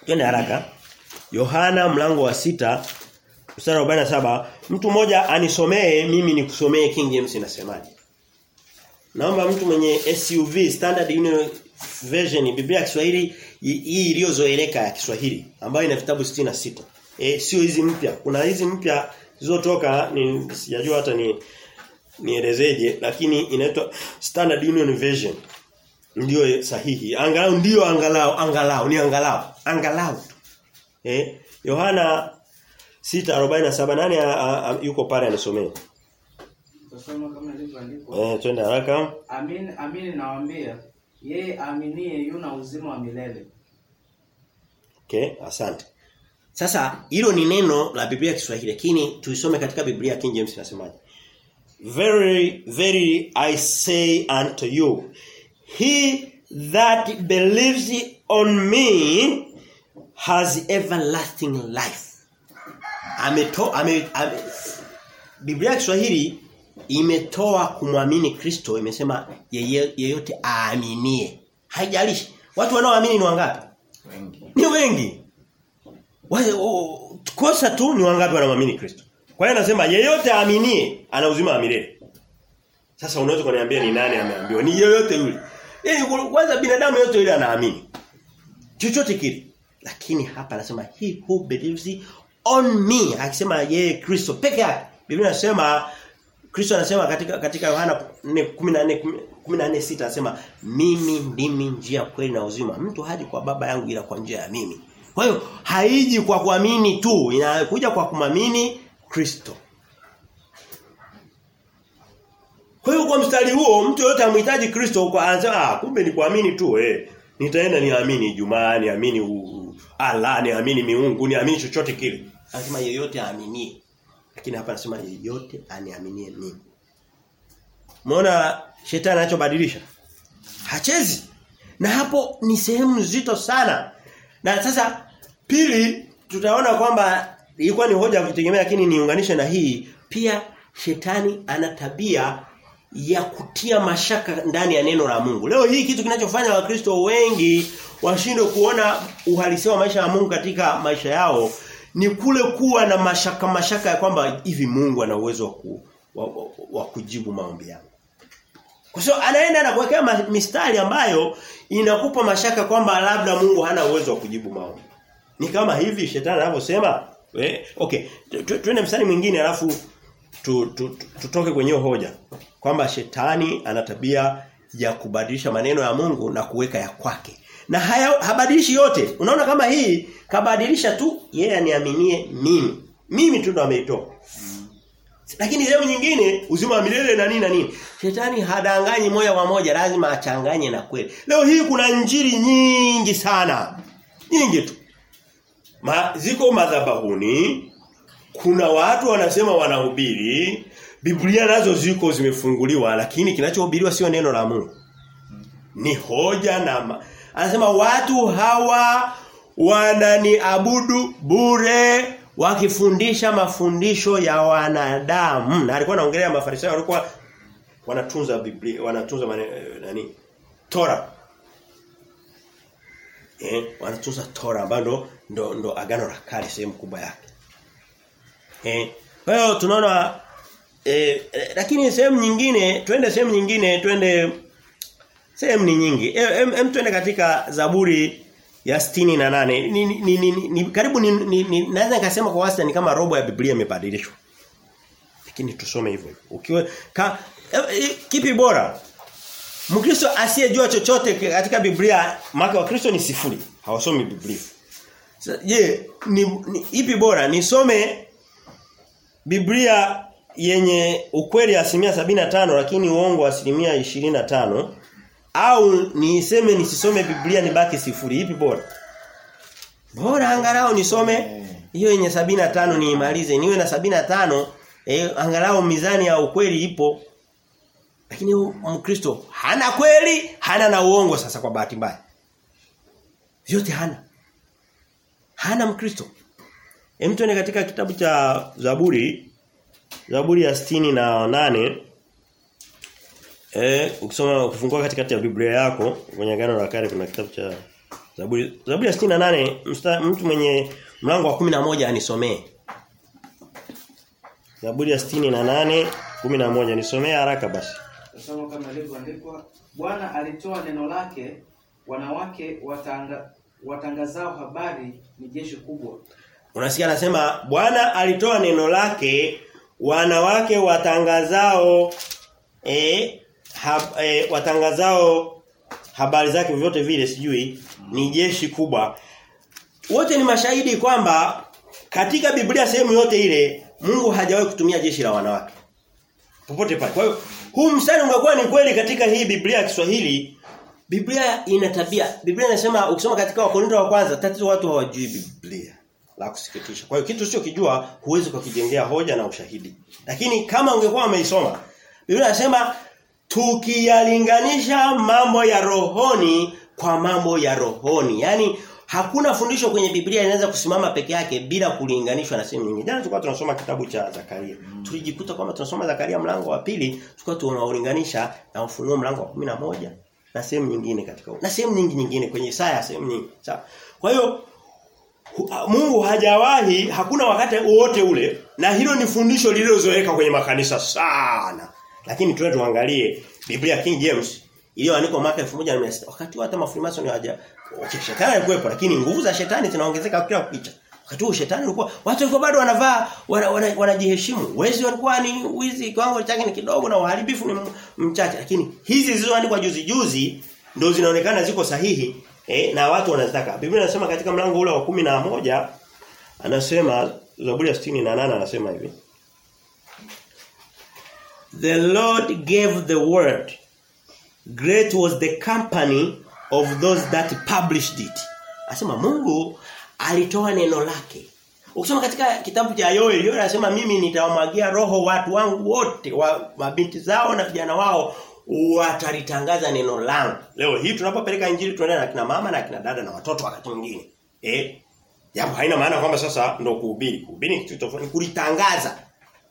Twende haraka. Yohana mlango wa sita mstari wa 47 mtu mmoja anisomee mimi nikusomee King James inasemaje. Naomba mtu mwenye SUV Standard Union Version Biblia ya Kiswahili hii iliyozoeleka ya Kiswahili ambayo ina vitabu 66. Eh sio hizi mpya. Kuna hizi mpya zilizotoka ni sijajua hata ni nielezeje lakini inaitwa Standard Union Version. Ndio sahihi. Angalau ndio angalau angalau ni angalau angalau. Eh Yohana 6:47 nani yuko pale anasomea? Tusome kama ilivyoandikwa. Eh twende haraka. Amin amin nawaambia yeye aaminie yuna uzima wa milele. Okay, asante. Sasa hilo ni neno la Biblia ya Kiswahili lakini tuisome katika Biblia King James inasemaje? Very very I say unto you he that believes on me has everlasting life. Ameto ame, ame Biblia ya Kiswahili imetoa kumwamini Kristo imesema yeye, yeyote aaminie. Haijalishi. Watu wanaoamini ni wangapi? Wengi. Ni wengi. Wale kosa tu ni wangapi wanamwamini Kristo. Kwa hiyo anasema yeyote aaminie ana uzima wa milele. Sasa unaweza kuniambia ni nani ameambiwa? Ni yeyote yule. Yaani kwanza binadamu yote yule anaamini. Chochote kile. Lakini hapa anasema he who believes on me akisema yeye Kristo peke yake. Biblia inasema Kristo anasema katika katika Yohana 14:14:6 anasema mimi ndimi njia kweli na uzima. Mtu haji kwa baba yangu ila kwa njia ya mimi. Kwa hiyo haiji kwa kuamini tu, inakuja kwa kumamini Kristo. Kwa hiyo kwa mstari huo mtu yote amhitaji Kristo kwa anasema ah kumbe ni kuamini tu eh. Nitaenda niamini Ijumaa, niamini Allah, niamini miungu, niamini chochote kile. Anasema yeyote aaminie. Lakini hapa anasema yeyote aniaminie mimi. Umeona shetani anachobadilisha? Hachezi. Na hapo ni sehemu nzito sana. Na sasa pili tutaona kwamba ilikuwa ni hoja ya kutegemea lakini niunganishe na hii pia shetani ana tabia ya kutia mashaka ndani ya neno la Mungu. Leo hii kitu kinachofanya wakristo wengi washindwe kuona uhalisia wa maisha ya Mungu katika maisha yao ni kule kuwa na mashaka mashaka ya kwamba hivi Mungu ana uwezo wa, ku, wa, wa, wa kujibu maombi yangu. Kwa hiyo anaenda na kuwekea mistari ambayo inakupa mashaka kwamba labda Mungu hana uwezo wa kujibu maombi. Ni kama hivi shetani anavyosema, eh, okay, tu- tu- tuende mstari mwingine alafu tu, tu, tu, tutoke kwenye hoja kwamba shetani ana tabia ya kubadilisha maneno ya Mungu na kuweka ya kwake. Na haya habadilishi yote. Unaona kama hii kabadilisha tu yeye yeah, aniaminie mimi. Mimi tu ndo ameitoa. Lakini sehemu nyingine uzima wa milele na nini na nini. Shetani hadanganyi moja kwa moja lazima achanganye na kweli. Leo hii kuna njiri nyingi sana. Nyingi tu. Ma, ziko madhabahuni kuna watu wanasema wanahubiri Biblia nazo ziko zimefunguliwa lakini kinachohubiriwa sio neno la Mungu. Ni hoja na ma... anasema watu hawa wananiabudu bure wakifundisha mafundisho ya wanadamu. Na alikuwa anaongelea mafarisayo walikuwa wanatunza Biblia, wanatunza mani, nani? Tora. Eh, wanatunza Tora ambayo ndo, ndo, agano la kale sehemu kubwa yake. Eh, kwa hiyo tunaona eh, eh, lakini sehemu nyingine, twende sehemu nyingine, twende sehemu ni nyingi. Hem eh, twende katika Zaburi ya sitini na nane ni, ni, ni, ni, ni karibu ni, ni, ni naweza nikasema kwa wastani kama robo ya Biblia imebadilishwa. Lakini tusome hivyo. Ukiwa ka, eh, kipi bora? Mkristo asiyejua chochote katika Biblia, maka wa Kristo ni sifuri. Hawasomi Biblia. Je, ni, ni ipi bora? Nisome Biblia yenye ukweli asilimia sabina tano lakini uongo asilimia ishirini tano au niseme nisisome Biblia nibaki sifuri ipi bora? Bora angalau nisome hiyo yenye sabina tano niimalize niwe na sabina tano eh, angalau mizani ya ukweli ipo. Lakini Mkristo hana kweli, hana na uongo sasa kwa bahati mbaya. Vyote hana. Hana Mkristo. Hem tuende katika kitabu cha Zaburi Zaburi ya sitini na nane Eh, ukisoma ukifungua katikati ya Biblia yako kwenye gano la kale kuna kitabu cha Zaburi Zaburi ya 68 mtu mwenye mlango wa 11 anisomee. Zaburi ya 68 11 nisomee haraka basi. Nasoma kama ilivyoandikwa, Bwana alitoa neno lake, wanawake watanga, watangazao habari ni jeshi kubwa. Unasikia anasema Bwana alitoa neno lake wanawake watangazao eh hab, eh, watangazao habari zake vyote vile sijui ni jeshi kubwa. Wote ni mashahidi kwamba katika Biblia sehemu yote ile Mungu hajawahi kutumia jeshi la wanawake. Popote pale. Kwa hiyo huu mstari ungekuwa ni kweli katika hii Biblia ya Kiswahili. Biblia ina tabia. Biblia inasema ukisoma katika Wakorintho wa kwanza tatizo watu hawajui Biblia. La kusikitisha. Kwa hiyo kitu sio kijua huwezi kukijengea hoja na ushahidi. Lakini kama ungekuwa umeisoma Biblia inasema tukiyalinganisha mambo ya rohoni kwa mambo ya rohoni. Yaani hakuna fundisho kwenye Biblia linaweza kusimama peke yake bila kulinganishwa na sehemu nyingine. Jana tulikuwa tunasoma kitabu cha Zakaria. Mm. Tulijikuta kwamba tunasoma Zakaria mlango wa pili, tulikuwa tunaulinganisha na Ufunuo mlango wa 11 na sehemu nyingine katika na sehemu nyingi nyingine kwenye Isaya sehemu nyingi. Sawa. Kwa hiyo Mungu hajawahi hakuna wakati wote ule na hilo ni fundisho lililozoeleka kwenye makanisa sana. Lakini tuwe tuangalie Biblia King James iliyoandikwa mwaka 1600 wakati hata mafrimason hawaja shetani alikuwepo lakini nguvu za shetani zinaongezeka kila kukicha. Wakati huo shetani alikuwa watu walikuwa bado wanavaa wanajiheshimu. Wana, wana Wezi walikuwa ni wizi kiwango chake ni kidogo na uharibifu ni mchache lakini hizi zilizoandikwa juzi juzi ndio zinaonekana ziko sahihi eh, na watu wanazitaka. Biblia inasema katika mlango ule wa kumi na moja anasema Zaburi ya 68 anasema hivi. The Lord gave the word. Great was the company of those that published it. Asema Mungu alitoa neno lake. Ukisoma katika kitabu cha Yoeli, Yoeli anasema mimi nitawamwagia roho watu wangu wote, wa mabinti zao na vijana wao watalitangaza neno langu. Leo hii tunapopeleka injili tunaenda na kina mama na kina dada na watoto wakati mwingine. Eh? Jambo haina maana kwamba sasa ndo kuhubiri. Kuhubiri kitu tofauti, kulitangaza.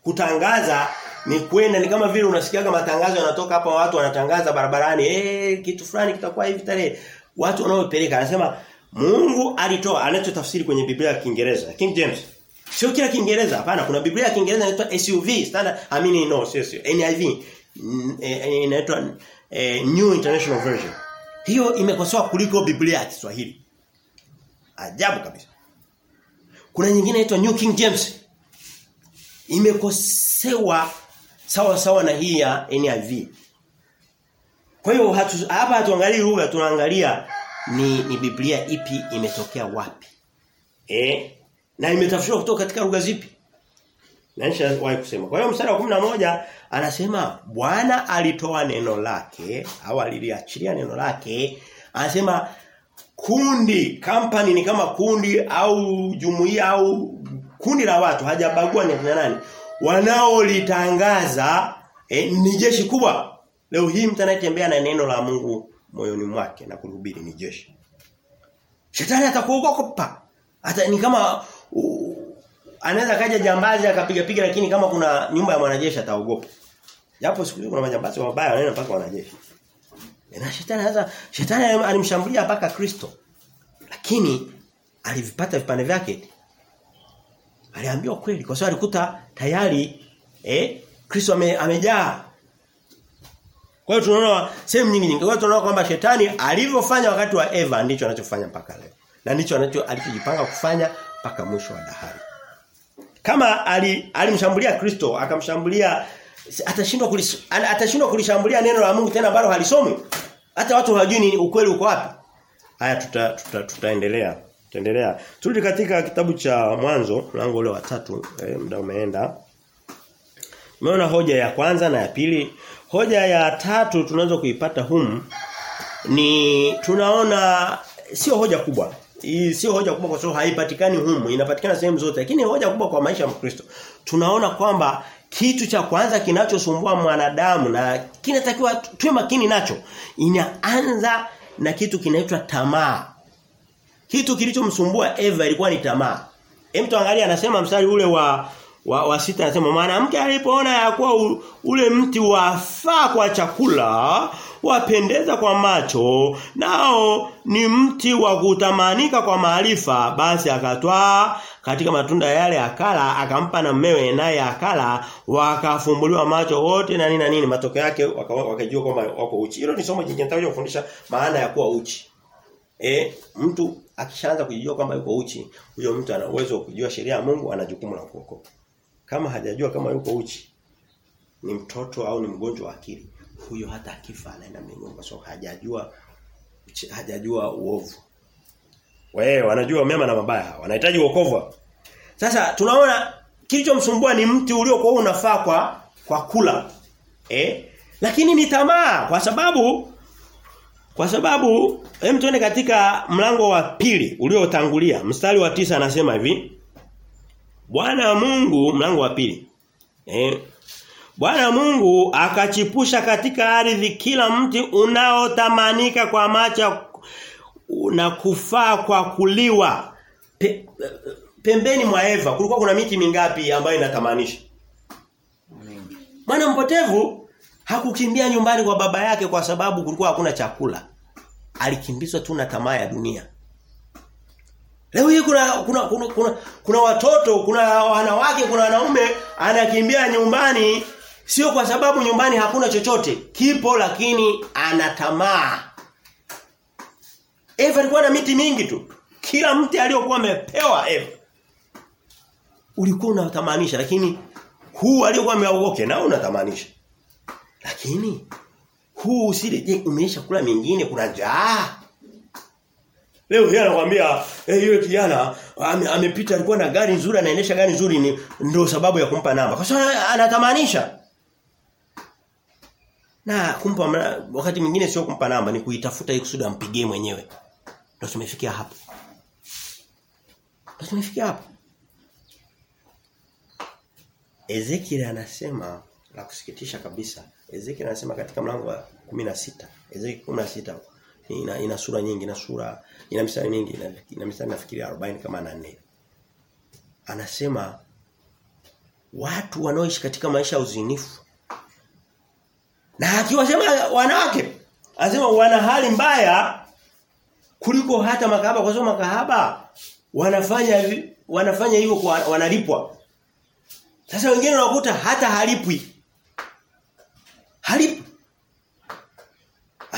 Kutangaza ni kwenda ni kama vile unasikiaga matangazo yanatoka hapa watu wanatangaza barabarani eh kitu fulani kitakuwa hivi tarehe watu wanaopeleka anasema Mungu alitoa anachotafsiri kwenye Biblia ya Kiingereza. King James. Sio kila Kiingereza hapana. Kuna Biblia ya Kiingereza inaitwa SUV standard I mean no sio sio. NIV inaitwa eh, New International Version. Hiyo imekosoa kuliko Biblia ya Kiswahili. Ajabu kabisa. Kuna nyingine inaitwa New King James. Imekosewa sawa sawa na hii ya NIV. Kwa hiyo hapa hatuangalii lugha tunaangalia ni ni Biblia ipi imetokea wapi. Eh? Na imetafsiriwa kutoka katika lugha zipi? Naisha wahi kusema. Kwa hiyo mstari wa 11 anasema Bwana alitoa neno lake au aliliachilia neno lake. Anasema kundi, company ni kama kundi au jumuiya au kundi la watu hajabagua ni kina nani wanaolitangaza eh, ni jeshi kubwa leo hii mtu anayetembea na neno la Mungu moyoni mwake na kuhubiri ni jeshi. Shetani atakuogopa. Hata ni kama uh, anaweza kaja jambazi akapiga piga lakini kama kuna nyumba ya mwanajeshi ataogopa. Japo siku hizi kuna majambazi wabaya wanaenda mpaka wanajeshi. Na shetani hasa shetani alimshambulia mpaka Kristo. Lakini alivipata vipande vyake. Aliambiwa kweli kwa sababu alikuta tayari eh Kristo ame, amejaa. Kwa hiyo tunaona sehemu nyingi nyingi. Kwa hiyo tunaona kwamba shetani alivyofanya wakati wa Eva ndicho anachofanya mpaka leo. Na ndicho anacho alichojipanga kufanya mpaka mwisho wa dahari. Kama ali, alimshambulia Kristo, akamshambulia atashindwa kulis, atashindwa kulishambulia neno la Mungu tena bado halisomwi. Hata watu hawajui ni ukweli uko wapi. Haya tuta, tuta. Tutaendelea. Turudi katika kitabu cha mwanzo mlango ule wa tatu eh, muda umeenda. Umeona hoja ya kwanza na ya pili. Hoja ya tatu tunaweza kuipata humu ni tunaona sio hoja kubwa. Hii sio hoja kubwa kwa sababu haipatikani humu, inapatikana sehemu zote. Lakini hoja kubwa kwa maisha ya Mkristo. Tunaona kwamba kitu cha kwanza kinachosumbua mwanadamu na kinatakiwa tuwe makini nacho inaanza na kitu kinaitwa tamaa. Kitu kilichomsumbua Eva ilikuwa ni tamaa. Hem tuangalia anasema mstari ule wa wa, wa sita anasema mwanamke alipoona ya kuwa u, ule mti wafaa kwa chakula wapendeza kwa macho nao ni mti wa kutamanika kwa maarifa basi akatwaa katika matunda yale akala akampa na mmewe naye akala wakafumbuliwa macho wote na nini na nini. Matokeo yake wakajua kwamba wako uchi. Hilo ni somo jingine kufundisha maana ya kuwa uchi. E, mtu akishaanza kujijua kwamba yuko uchi huyo mtu ana uwezo wa kujua sheria ya Mungu ana jukumu la kuokoka kama hajajua kama yuko uchi ni mtoto au ni mgonjwa wa akili huyo hata akifa anaenda mbinguni kwa sababu hajajua hajajua uovu. Wewe wanajua mema na mabaya wanahitaji wokovu. Sasa tunaona kilichomsumbua ni mti uliokuwa unafaa kwa kwa kula. Eh? Lakini ni tamaa kwa sababu kwa sababu hem tuende katika mlango wa pili uliotangulia mstari wa tisa anasema hivi Bwana Mungu mlango wa pili. Eh. Bwana Mungu akachipusha katika ardhi kila mti unaotamanika kwa macho na kufaa kwa kuliwa. Pe, pembeni mwa Eva kulikuwa kuna miti mingapi ambayo inatamanisha? Mwana mpotevu hakukimbia nyumbani kwa baba yake kwa sababu kulikuwa hakuna chakula. Alikimbizwa tu na tamaa ya dunia. Leo hii kuna kuna, kuna kuna kuna watoto, kuna wanawake, kuna wanaume anakimbia nyumbani sio kwa sababu nyumbani hakuna chochote. Kipo lakini anatamaa. Eva alikuwa na miti mingi tu. Kila mti aliyokuwa amepewa Eva ulikuwa unatamanisha lakini huu aliyokuwa ameokoke na unatamanisha. Lakini huu usile je umeisha kula mingine kuna njaa. Leo yeye anakuambia eh yule kijana ame- amepita alikuwa na gari nzuri anaendesha gari nzuri ni ndio sababu ya kumpa namba. Kwa sababu anatamanisha. Na kumpa wakati mwingine sio kumpa namba ni kuitafuta ili kusudi ampigie mwenyewe. Ndio tumefikia hapo. Ndio tumefikia hapo. Ezekiel anasema la kusikitisha kabisa. Ezekiel anasema katika mlango wa 16. Ezekiel 16 ina, ina sura nyingi, na sura ina mistari mingi, ina, ina mistari nafikiri 40 kama na 4. Anasema watu wanaoishi katika maisha ya uzinifu na akiwasema wanawake anasema wana hali mbaya kuliko hata makahaba kwa sababu makahaba wanafanya wanafanya hivyo kwa wanalipwa. Sasa wengine unakuta hata halipwi. Halipwi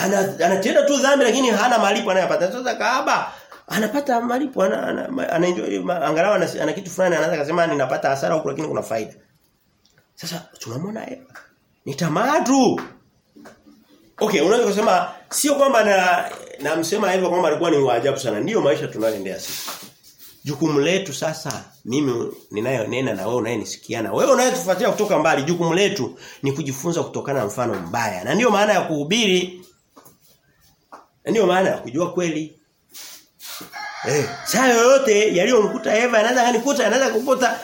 ana anatenda tu dhambi lakini hana malipo anayopata sasa kahaba anapata malipo ana, ana, ana angalau ana, ana kitu fulani anaweza kusema ninapata hasara huku lakini kuna faida sasa tunamwona ni tamaa tu Okay, unaweza kusema sio kwamba na namsema hivyo kwamba alikuwa ni waajabu sana. Ndiyo maisha tunayoendea sisi. Jukumu letu sasa mimi ninayonena na wewe unayenisikiana. Wewe unayetufuatia kutoka mbali, jukumu letu ni kujifunza kutokana na mfano mbaya. Na ndiyo maana ya kuhubiri. Na ndio maana kujua kweli. Eh, saa yoyote yaliyomkuta Eva anaweza kanikuta, anaweza kukuta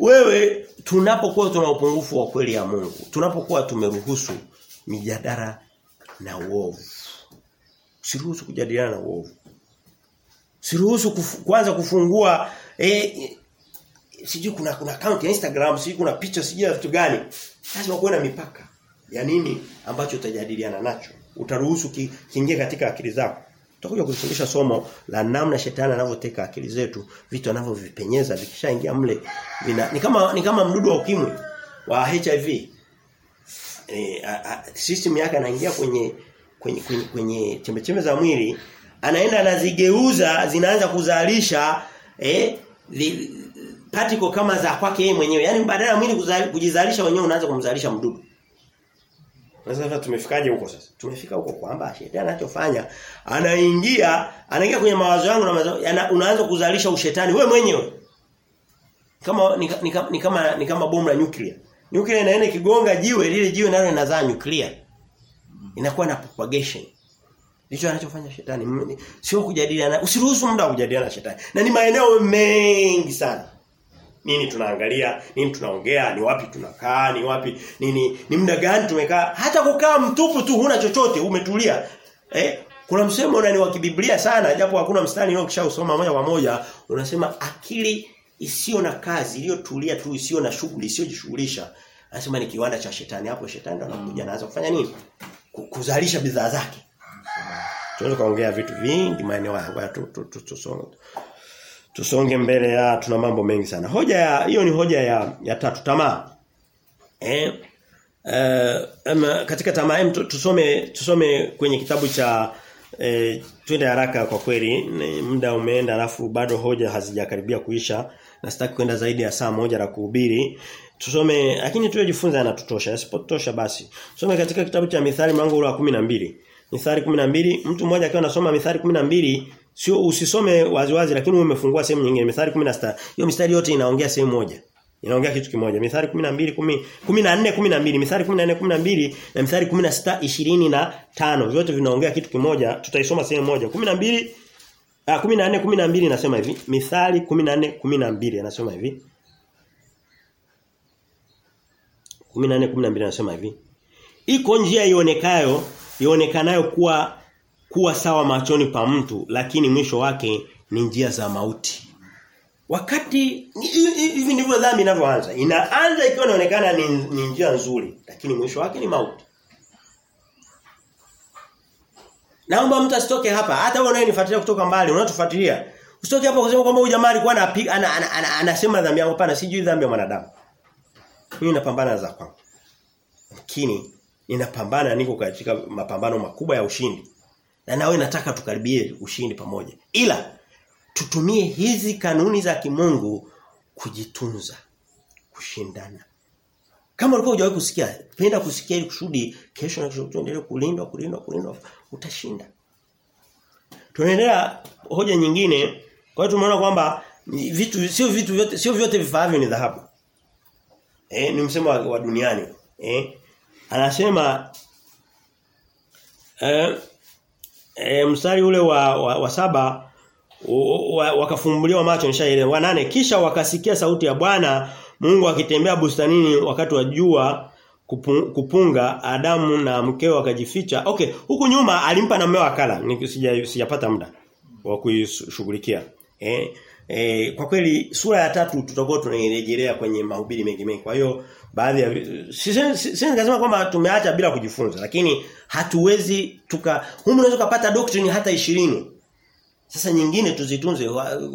wewe tunapokuwa tuna upungufu wa kweli ya Mungu. Tunapokuwa tumeruhusu mijadala na uovu. Usiruhusu kujadiliana na uovu. Usiruhusu kufu, kufungua eh, sijui kuna kuna account ya Instagram, sijui kuna picha, sijui vitu gani. Lazima kuwe na mipaka ya nini ambacho utajadiliana nacho. Utaruhusu ki, kiingie katika akili zako. Tutakuja kufundisha somo la namna shetani anavyoteka akili zetu, vitu anavyovipenyeza vikishaingia mle. Vina, ni kama ni kama mdudu wa ukimwi wa HIV E, system yake anaingia kwenye kwenye kwenye, kwenye chembechembe za mwili anaenda anazigeuza zinaanza kuzalisha eh particle kama za kwake yeye mwenyewe yani badala ya mwili kujizalisha wenyewe unaanza kumzalisha mdudu sasa tumefikaje huko sasa tumefika huko kwamba shetani anachofanya anaingia anaingia kwenye mawazo yangu na mawazo, yana, unaanza kuzalisha ushetani wewe mwenyewe kama ni, ni, ni kama ni kama bomu la nuclear Nuclear inaenda ikigonga jiwe lile jiwe nalo linazaa nuclear. Inakuwa na propagation. Ndicho anachofanya shetani. Sio kujadiliana. Usiruhusu muda wa kujadiliana na shetani. Na ni maeneo mengi sana. Nini tunaangalia, nini tunaongea, ni wapi tunakaa, ni wapi, nini, ni muda gani tumekaa. Hata kukaa mtupu tu huna chochote, umetulia. Eh? Kuna msemo unani wa kibiblia sana, japo hakuna mstari nao kisha usoma moja kwa moja, unasema akili isiyo na kazi, iliyotulia tu, isiyo na shughuli, isiyojishughulisha. Anasema ni kiwanda cha shetani. Hapo shetani ndo anakuja anaanza kufanya nini? Kuzalisha bidhaa zake. Tunaweza kaongea vitu vingi maeneo haya. tu, tu, tu, tu, tusonge. Mbele ya tuna mambo mengi sana. Hoja ya hiyo ni hoja ya ya tatu tamaa. Eh Uh, ama katika tamaa tusome tusome kwenye kitabu cha eh twende haraka kwa kweli muda umeenda alafu bado hoja hazijakaribia kuisha na sitaki kwenda zaidi ya saa moja la kuhubiri tusome lakini tuyojifunza yanatutosha yasipotosha basi tusome katika kitabu cha Mithali mlango wa 12 Mithali 12 mtu mmoja akiwa anasoma Mithali 12 sio usisome waziwazi lakini wewe umefungua sehemu nyingine Mithali 16 hiyo mistari yote inaongea sehemu moja Inaongea kitu kimoja. Mithali 12 10 14 12, Mithali 14 12 na Mithali 16 25. Vyote vinaongea kitu kimoja. Tutaisoma sehemu moja. 12 ah 14 12 inasema hivi. Mithali 14 12 anasema hivi. 14 12 anasema hivi. Iko njia ionekayo ionekanayo kuwa kuwa sawa machoni pa mtu lakini mwisho wake ni njia za mauti. Wakati hi- hi- hivi ndivyo dhambi inavyoanza. Inaanza ikiwa inaonekana ni, ni njia nzuri, lakini mwisho wake ni mauti. Naomba mtu asitoke hapa, hata wewe unayenifuatilia kutoka mbali, unatufuatilia. Usitoke hapa kusema kwamba huyu jamaa alikuwa anapiga ana, ana, ana, anasema dhambi yangu hapana, sijui dhambi ya mwanadamu. Mimi napambana za kwangu. Lakini ninapambana niko katika mapambano makubwa ya ushindi. Na nawe nataka tukaribie ushindi pamoja. Ila tutumie hizi kanuni za kimungu kujitunza, kushindana. Kama ulikuwa hujawahi kusikia, penda kusikia ili kusudi kesho na kesho tuendelee kulindwa, kulindwa, kulindwa, utashinda. Tunaendelea hoja nyingine. Kwa hiyo tumeona kwamba vitu sio vitu vyote sio vyote vifaavyo ni dhahabu. Eh ni msemo wa, wa duniani. Eh anasema eh, eh mstari ule wa, wa, wa saba wakafumbuliwa macho nishaile Wa nane kisha wakasikia sauti ya Bwana Mungu akitembea bustanini wakati wa jua kupunga Adamu na mkeo wakajificha. Okay, huku nyuma alimpa na mmeo akala. Sija sijapata muda wa kuishughulikia. Eh, eh kwa kweli sura ya tatu tutakuwa tunairejelea kwenye mahubiri mengi mengi. Kwa hiyo baadhi ya sisi nikasema kwamba tumeacha bila kujifunza lakini hatuwezi tuka humu unaweza kupata doctrine hata ishirini. Sasa nyingine tuzitunze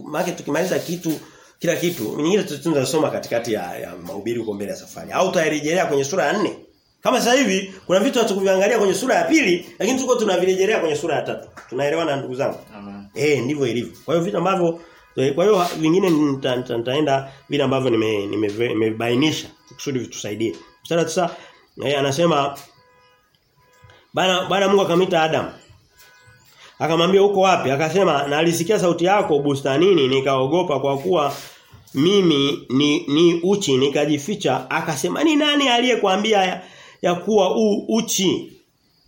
maana tukimaliza kitu kila kitu nyingine tuzitunze soma katikati ya, ya mahubiri huko mbele ya safari. Au tutarejelea kwenye sura ya nne. Kama sasa hivi kuna vitu hatukuviangalia kwenye sura ya pili lakini tuko tunavirejelea kwenye sura ya tatu. Tunaelewana ndugu zangu? Eh ndivyo ilivyo. Kwa hiyo vitu ambavyo kwa hiyo vingine nitaenda vile ambavyo nimebainisha nime kusudi vitusaidie. Mstari sasa yeye anasema bana bana Mungu akamita Adam akamwambia uko wapi? Akasema na alisikia sauti yako bustanini nikaogopa kwa kuwa mimi ni, ni uchi. Nikajificha. Akasema ni nani aliyekwambia ya, ya kuwa u uchi?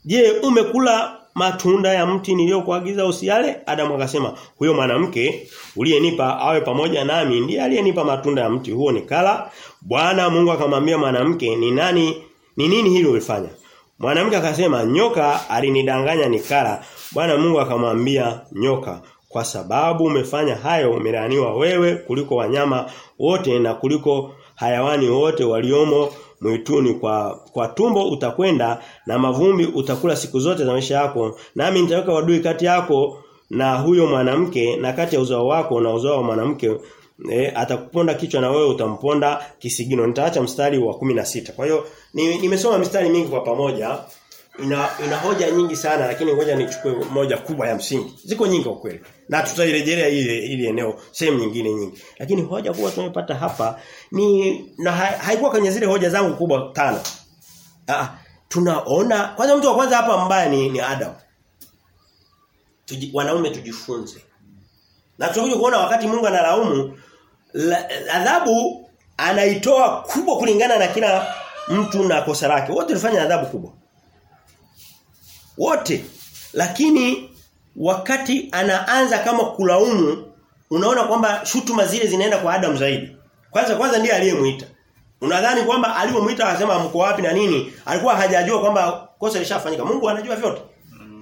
Je umekula matunda ya mti niliyokuagiza usiale Adamu akasema huyo mwanamke uliyenipa awe pamoja nami ndiye aliyenipa matunda ya mti huo nikala. Bwana Mungu akamwambia mwanamke ni nani ni nini hilo ulifanya? Mwanamke akasema nyoka alinidanganya nikala. Bwana Mungu akamwambia nyoka kwa sababu umefanya hayo umelaaniwa wewe kuliko wanyama wote na kuliko hayawani wote waliomo mwituni kwa kwa tumbo utakwenda na mavumbi utakula siku zote za maisha yako nami nitaweka wadui kati yako na huyo mwanamke na kati ya uzao wako na uzao wa mwanamke e, atakuponda kichwa na wewe utamponda kisigino. Nitaacha mstari wa kumi na sita. Kwa hiyo nimesoma ni mistari mingi kwa pamoja ina ina hoja nyingi sana lakini ngoja nichukue moja kubwa ya msingi. Ziko nyingi kwa kweli. Na tutairejelea ile ile eneo sehemu nyingine nyingi. Lakini hoja kubwa tumepata hapa ni na haikuwa kwenye zile hoja zangu kubwa tano. Ah tunaona kwanza mtu wa kwanza hapa mbaya ni, ni Adam. Tuji, wanaume tujifunze. Na tunakuja kuona wakati Mungu analaumu adhabu anaitoa kubwa kulingana na kila mtu na kosa lake. Wote tulifanya adhabu kubwa wote. Lakini wakati anaanza kama kulaumu unaona kwamba shutuma zile zinaenda kwa Adam zaidi. Kwanza kwanza ndiye aliyemuita unadhani kwamba alipomuita akasema mko wapi na nini? Alikuwa hajajua kwamba kosa lishafanyika. Mungu anajua vyote.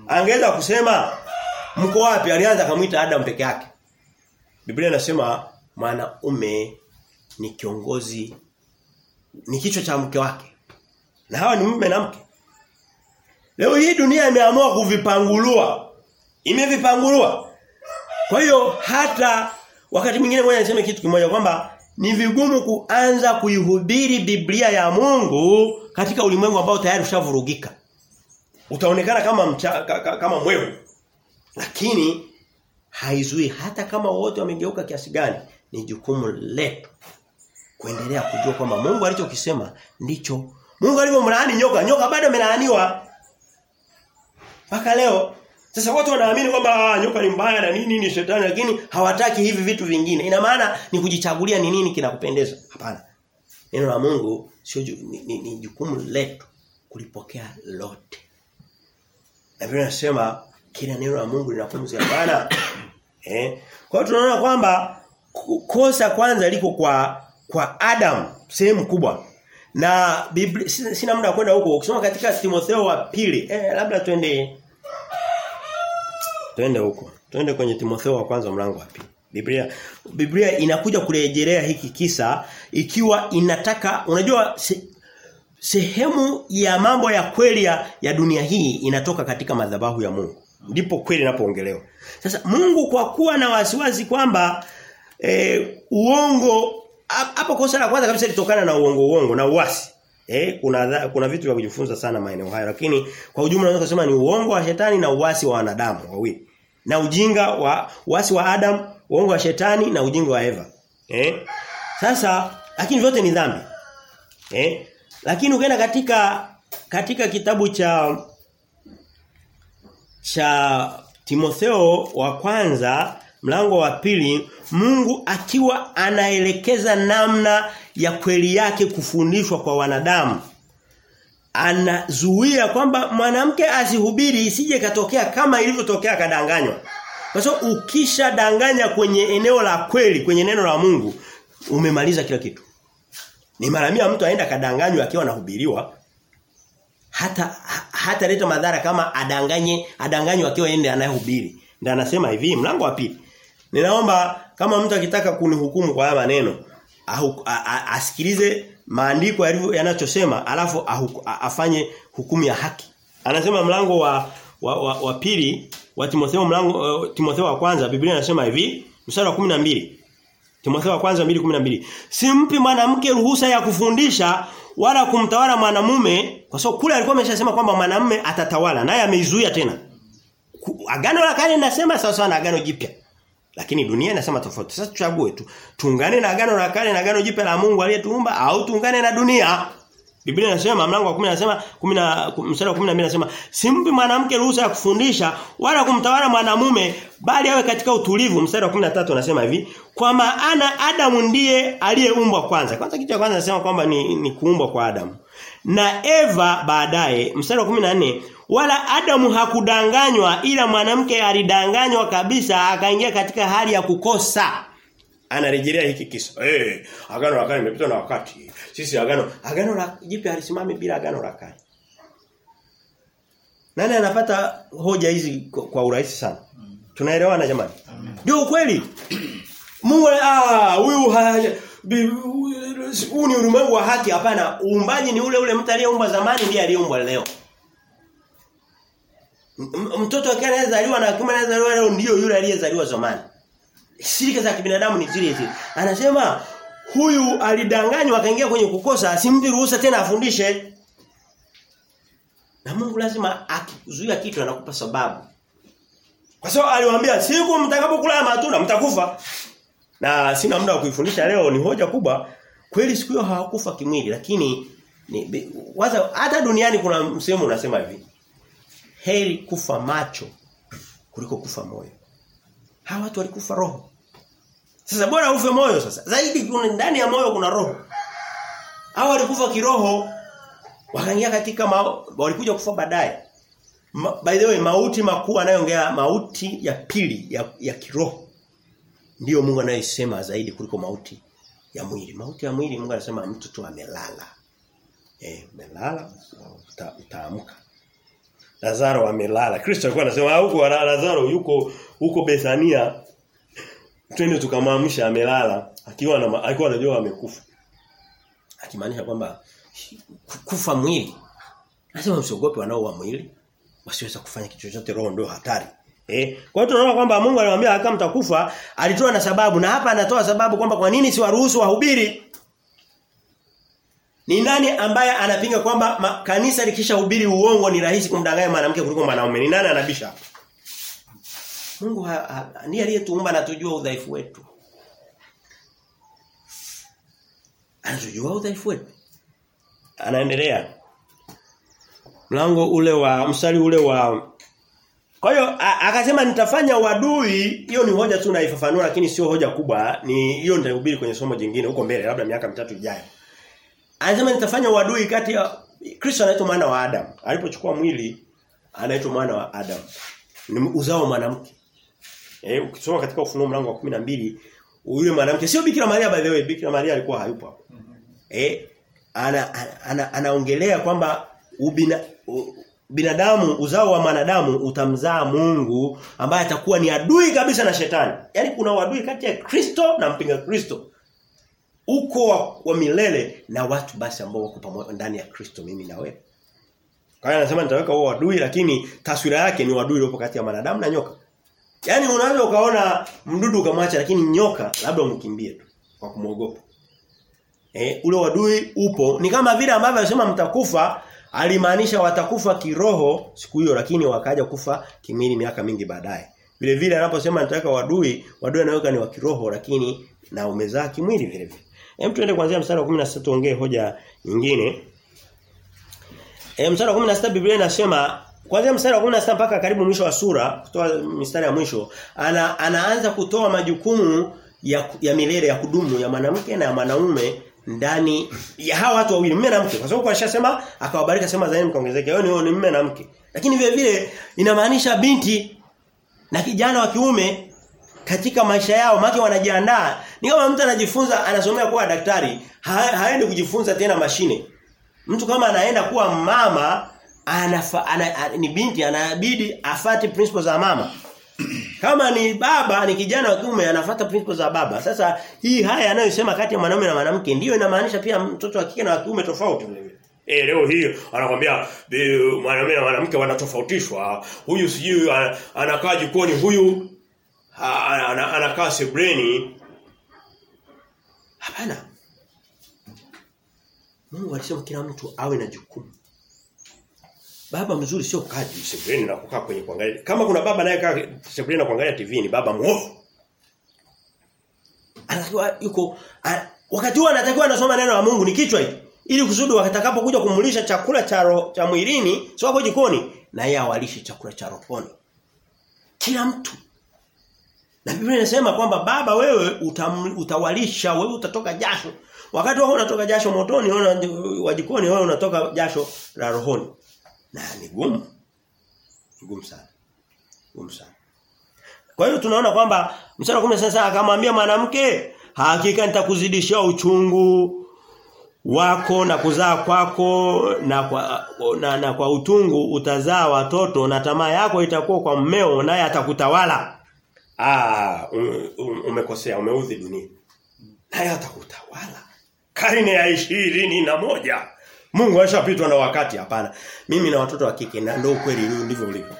Angeweza kusema mko wapi? Alianza kumuita Adam peke yake. Biblia inasema mwanaume ni kiongozi ni kichwa cha mke wake. Na hawa ni mume na mke Leo hii dunia imeamua kuvipangulua. Imevipangulua. Kwa hiyo hata wakati mwingine ngoja niseme kitu kimoja kwamba ni vigumu kuanza kuihubiri Biblia ya Mungu katika ulimwengu ambao tayari ushavurugika. Utaonekana kama mcha, kama mwewe. Lakini haizui hata kama wote wamegeuka kiasi gani ni jukumu letu kuendelea kujua kwamba Mungu alichokisema ndicho Mungu alivyomlaani nyoka nyoka bado amelaaniwa mpaka leo sasa watu wanaamini kwamba nyoka ni mbaya na nini ni shetani lakini hawataki hivi vitu vingine. Ina maana ni kujichagulia ni nini kinakupendeza. Hapana. Neno la Mungu sio ni, ni, ni jukumu letu kulipokea lote. Na vile nasema kila neno la Mungu lina pumzi ya Bwana. eh? Kwa hiyo tunaona kwamba kosa kwanza liko kwa kwa Adam sehemu kubwa. Na Biblia sina muda kwenda huko. Ukisoma katika Timotheo wa pili, eh labda twende Twende huko. Twende kwenye Timotheo wa kwanza mlango wa pili. Biblia Biblia inakuja kurejelea hiki kisa ikiwa inataka unajua se, sehemu ya mambo ya kweli ya, ya dunia hii inatoka katika madhabahu ya Mungu. Ndipo kweli inapoongelewa. Sasa Mungu kwa kuwa na wasiwasi kwamba e, uongo hapo kosa la kwanza kabisa litokana na uongo uongo na uasi. Eh kuna kuna vitu vya kujifunza sana maeneo hayo lakini kwa ujumla unaweza kusema ni uongo wa shetani na uasi wa wanadamu wawili. Na ujinga wa uasi wa Adam, uongo wa shetani na ujinga wa Eva. Eh? Sasa lakini vyote ni dhambi. Eh? Lakini ukienda katika katika kitabu cha cha Timotheo wa kwanza mlango wa pili Mungu akiwa anaelekeza namna ya kweli yake kufundishwa kwa wanadamu anazuia kwamba mwanamke asihubiri isije katokea kama ilivyotokea kadanganywa. Kwa sababu ukisha kwenye eneo la kweli, kwenye neno la Mungu, umemaliza kila kitu. Ni mara mia mtu aenda kadanganywa akiwa anahubiriwa hata hata leta madhara kama adanganye adanganywa akiwa ende anayehubiri. Ndio anasema hivi mlango wa pili. Ninaomba kama mtu akitaka kunihukumu kwa haya maneno asikilize maandiko yanachosema alafu ahuku, afanye hukumu ya haki. Anasema mlango wa wa, wa, wa pili wa Timotheo mlango uh, Timotheo wa kwanza Biblia inasema hivi mstari wa 12 Timotheo wa kwanza 2:12 Simpi mwanamke ruhusa ya kufundisha wala kumtawala mwanamume kwa sababu kule alikuwa ameshasema kwamba mwanamume atatawala naye ameizuia tena. Agano la kale linasema sawa sawa na agano jipya. Lakini dunia inasema tofauti. Sasa tuchague tu. Tuungane na agano la kale na agano jipya la Mungu aliyetuumba au tuungane na dunia. Biblia inasema mlango wa 10 inasema 10 mstari wa 12 inasema simpi mwanamke ruhusa ya kufundisha wala kumtawala mwanamume bali awe katika utulivu. Mstari wa 13 unasema hivi kwa maana Adamu ndiye aliyeumbwa kwanza. Kwanza kitu cha kwanza nasema kwamba ni, ni kuumbwa kwa Adamu. Na Eva baadaye mstari wa 14 wala Adamu hakudanganywa ila mwanamke alidanganywa kabisa akaingia katika hali ya kukosa. Anarejelea hiki kisa. Eh, hey, agano la kale limepita na wakati. Sisi agano agano la jipya halisimami bila agano la kale. Nani anapata hoja hizi kwa, kwa urahisi sana? Tunaelewana jamani? Ndio ukweli. Mungu ah huyu huu ni ulimwengu wa haki hapana. Uumbaji ni ule ule mtu aliyeumba zamani ndiye aliyeumbwa leo. Mtoto wake anazaliwa na kama anazaliwa leo ndio yule aliyezaliwa zamani. Shirika za kibinadamu ni zile zile. Anasema huyu alidanganywa akaingia kwenye kukosa asimpi ruhusa tena afundishe. Na Mungu lazima akizuia kitu anakupa sababu. Kwa sababu aliwaambia siku mtakapokula matunda mtakufa. Na sina muda wa kuifundisha leo ni hoja kubwa. Kweli siku hiyo hawakufa kimwili lakini ni, waza hata duniani kuna msemo unasema hivi. Heri kufa macho kuliko kufa moyo. Hawa watu walikufa roho. Sasa bora ufe moyo sasa. Zaidi kuna ndani ya moyo kuna roho. Hawa walikufa kiroho wakaingia katika ma, walikuja kufa baadaye. Ma, by the way mauti makuu anayoongea mauti ya pili ya, ya kiroho. Ndiyo Mungu anayesema zaidi kuliko mauti ya mwili. Mauti ya mwili Mungu anasema mtu tu amelala. Eh, amelala utaamka. Lazaro amelala. Kristo alikuwa anasema huko Lazaro yuko huko Bethania. Twende tukamwamsha amelala akiwa na alikuwa anajua amekufa. Akimaanisha kwamba kufa mwili. Anasema msiogope wanao wa mwili. Wasiweza kufanya kitu chochote roho ndio hatari. Eh? Kwa hiyo tunaona kwamba Mungu alimwambia kama mtakufa, alitoa na sababu na hapa anatoa sababu kwamba kwa nini siwaruhusu wahubiri? Ni nani ambaye anapinga kwamba ma, kanisa likishahubiri uongo ni rahisi kumdanganya mwanamke kuliko mwanaume? Ni nani anabisha? Mungu ndiye aliyetuumba na tujua udhaifu wetu. Anajua udhaifu wetu. Anaendelea. Mlango ule wa mstari ule wa Kwa hiyo akasema nitafanya wadui, hiyo ni hoja tu naifafanua lakini sio hoja kubwa. Ni hiyo nitahubiri kwenye somo jingine huko mbele labda miaka mitatu ijayo. Anasema nitafanya uadui kati ya Kristo anaitwa mwana wa Adam. Alipochukua mwili anaitwa mwana wa Adam. Ni uzao wa mwanamke. Eh ukisoma katika ufunuo mlango wa 12 yule mwanamke sio Bikira Maria by the way, Bikira Maria alikuwa hayupo hapo. Eh ana ana anaongelea ana kwamba ubina u, binadamu uzao wa mwanadamu utamzaa Mungu ambaye atakuwa ni adui kabisa na shetani. Yaani kuna uadui kati ya Kristo na mpinga Kristo. Uko wa, wa milele na watu basi ambao wako pamoja ndani ya Kristo mimi na wewe. Kwa hiyo anasema nitaweka huo wadui lakini taswira yake ni wadui uliopo kati ya wanadamu na nyoka. Yaani unaweza ukaona mdudu ukamwacha lakini nyoka labda umkimbie tu kwa kumwogopa. Eh ule wadui upo ni kama vile ambavyo anasema mtakufa alimaanisha watakufa kiroho siku hiyo lakini wakaja kufa kimwili miaka mingi baadaye. Vile vile anaposema nitaweka wadui, wadui anaweka ni wa kiroho lakini na umezaa kimwili vile vile. Hem tuende kuanzia mstari wa 16 tuongee hoja nyingine. E, mstari wa 16 Biblia inasema kuanzia mstari wa 16 mpaka karibu mwisho wa sura kutoa mstari ya mwisho ana, anaanza kutoa majukumu ya, ya milele ya kudumu ya mwanamke na ya mwanaume ndani ya hawa watu wawili mume na mke. Kwa sababu alishasema akawabariki sema zaeni mkaongezeke. Wewe ni, ni mume na mke. Lakini vile vile inamaanisha binti na kijana wa kiume katika maisha yao maki wanajiandaa ni kama mtu anajifunza anasomea kuwa daktari ha, haendi kujifunza tena mashine mtu kama anaenda kuwa mama anafa, ana, ana, ni binti anabidi afate principles za mama kama ni baba ni kijana wa kiume anafuata principles za baba. Sasa hii haya anayosema kati ya mwanaume na mwanamke ndiyo inamaanisha pia mtoto wa kike na wa kiume tofauti. Eh leo hii anakuambia mwanamume na mwanamke wanatofautishwa. Huyu sijui anakaa jikoni, huyu anakaa sebreni. Hapana. Mungu alisema kila mtu awe na jukumu. Baba mzuri sio kaji sebreni na kukaa kwenye kuangalia. Kama kuna baba naye kaa sebreni na kuangalia TV ni baba mwovu. Anatakiwa yuko a, wakati huo anatakiwa anasoma neno la Mungu ni kichwa hiki. Ili kusudi wakatakapokuja kumulisha chakula cha ro, cha mwilini, sio hapo jikoni, na yeye awalishe chakula cha rohoni. Kila mtu. Na Biblia inasema kwamba baba wewe utam, utawalisha, wewe utatoka jasho. Wakati wewe unatoka jasho motoni, wewe wa jikoni, wewe unatoka jasho la rohoni. Na ni gumu. Gumu sana. Gumu sana. Kwa hiyo tunaona kwamba mstari wa 10 sasa akamwambia mwanamke, hakika nitakuzidishia uchungu wako na kuzaa kwako na kwa na, na kwa utungu utazaa watoto na tamaa yako itakuwa kwa mmeo naye atakutawala. Ah, um, um, umekosea, umeudhi dunia. Naye atakutawala. Karne ya ishirini na moja Mungu ashapitwa na wakati hapana. Mimi na watoto wa kike na ndio kweli ndivyo ulivyo.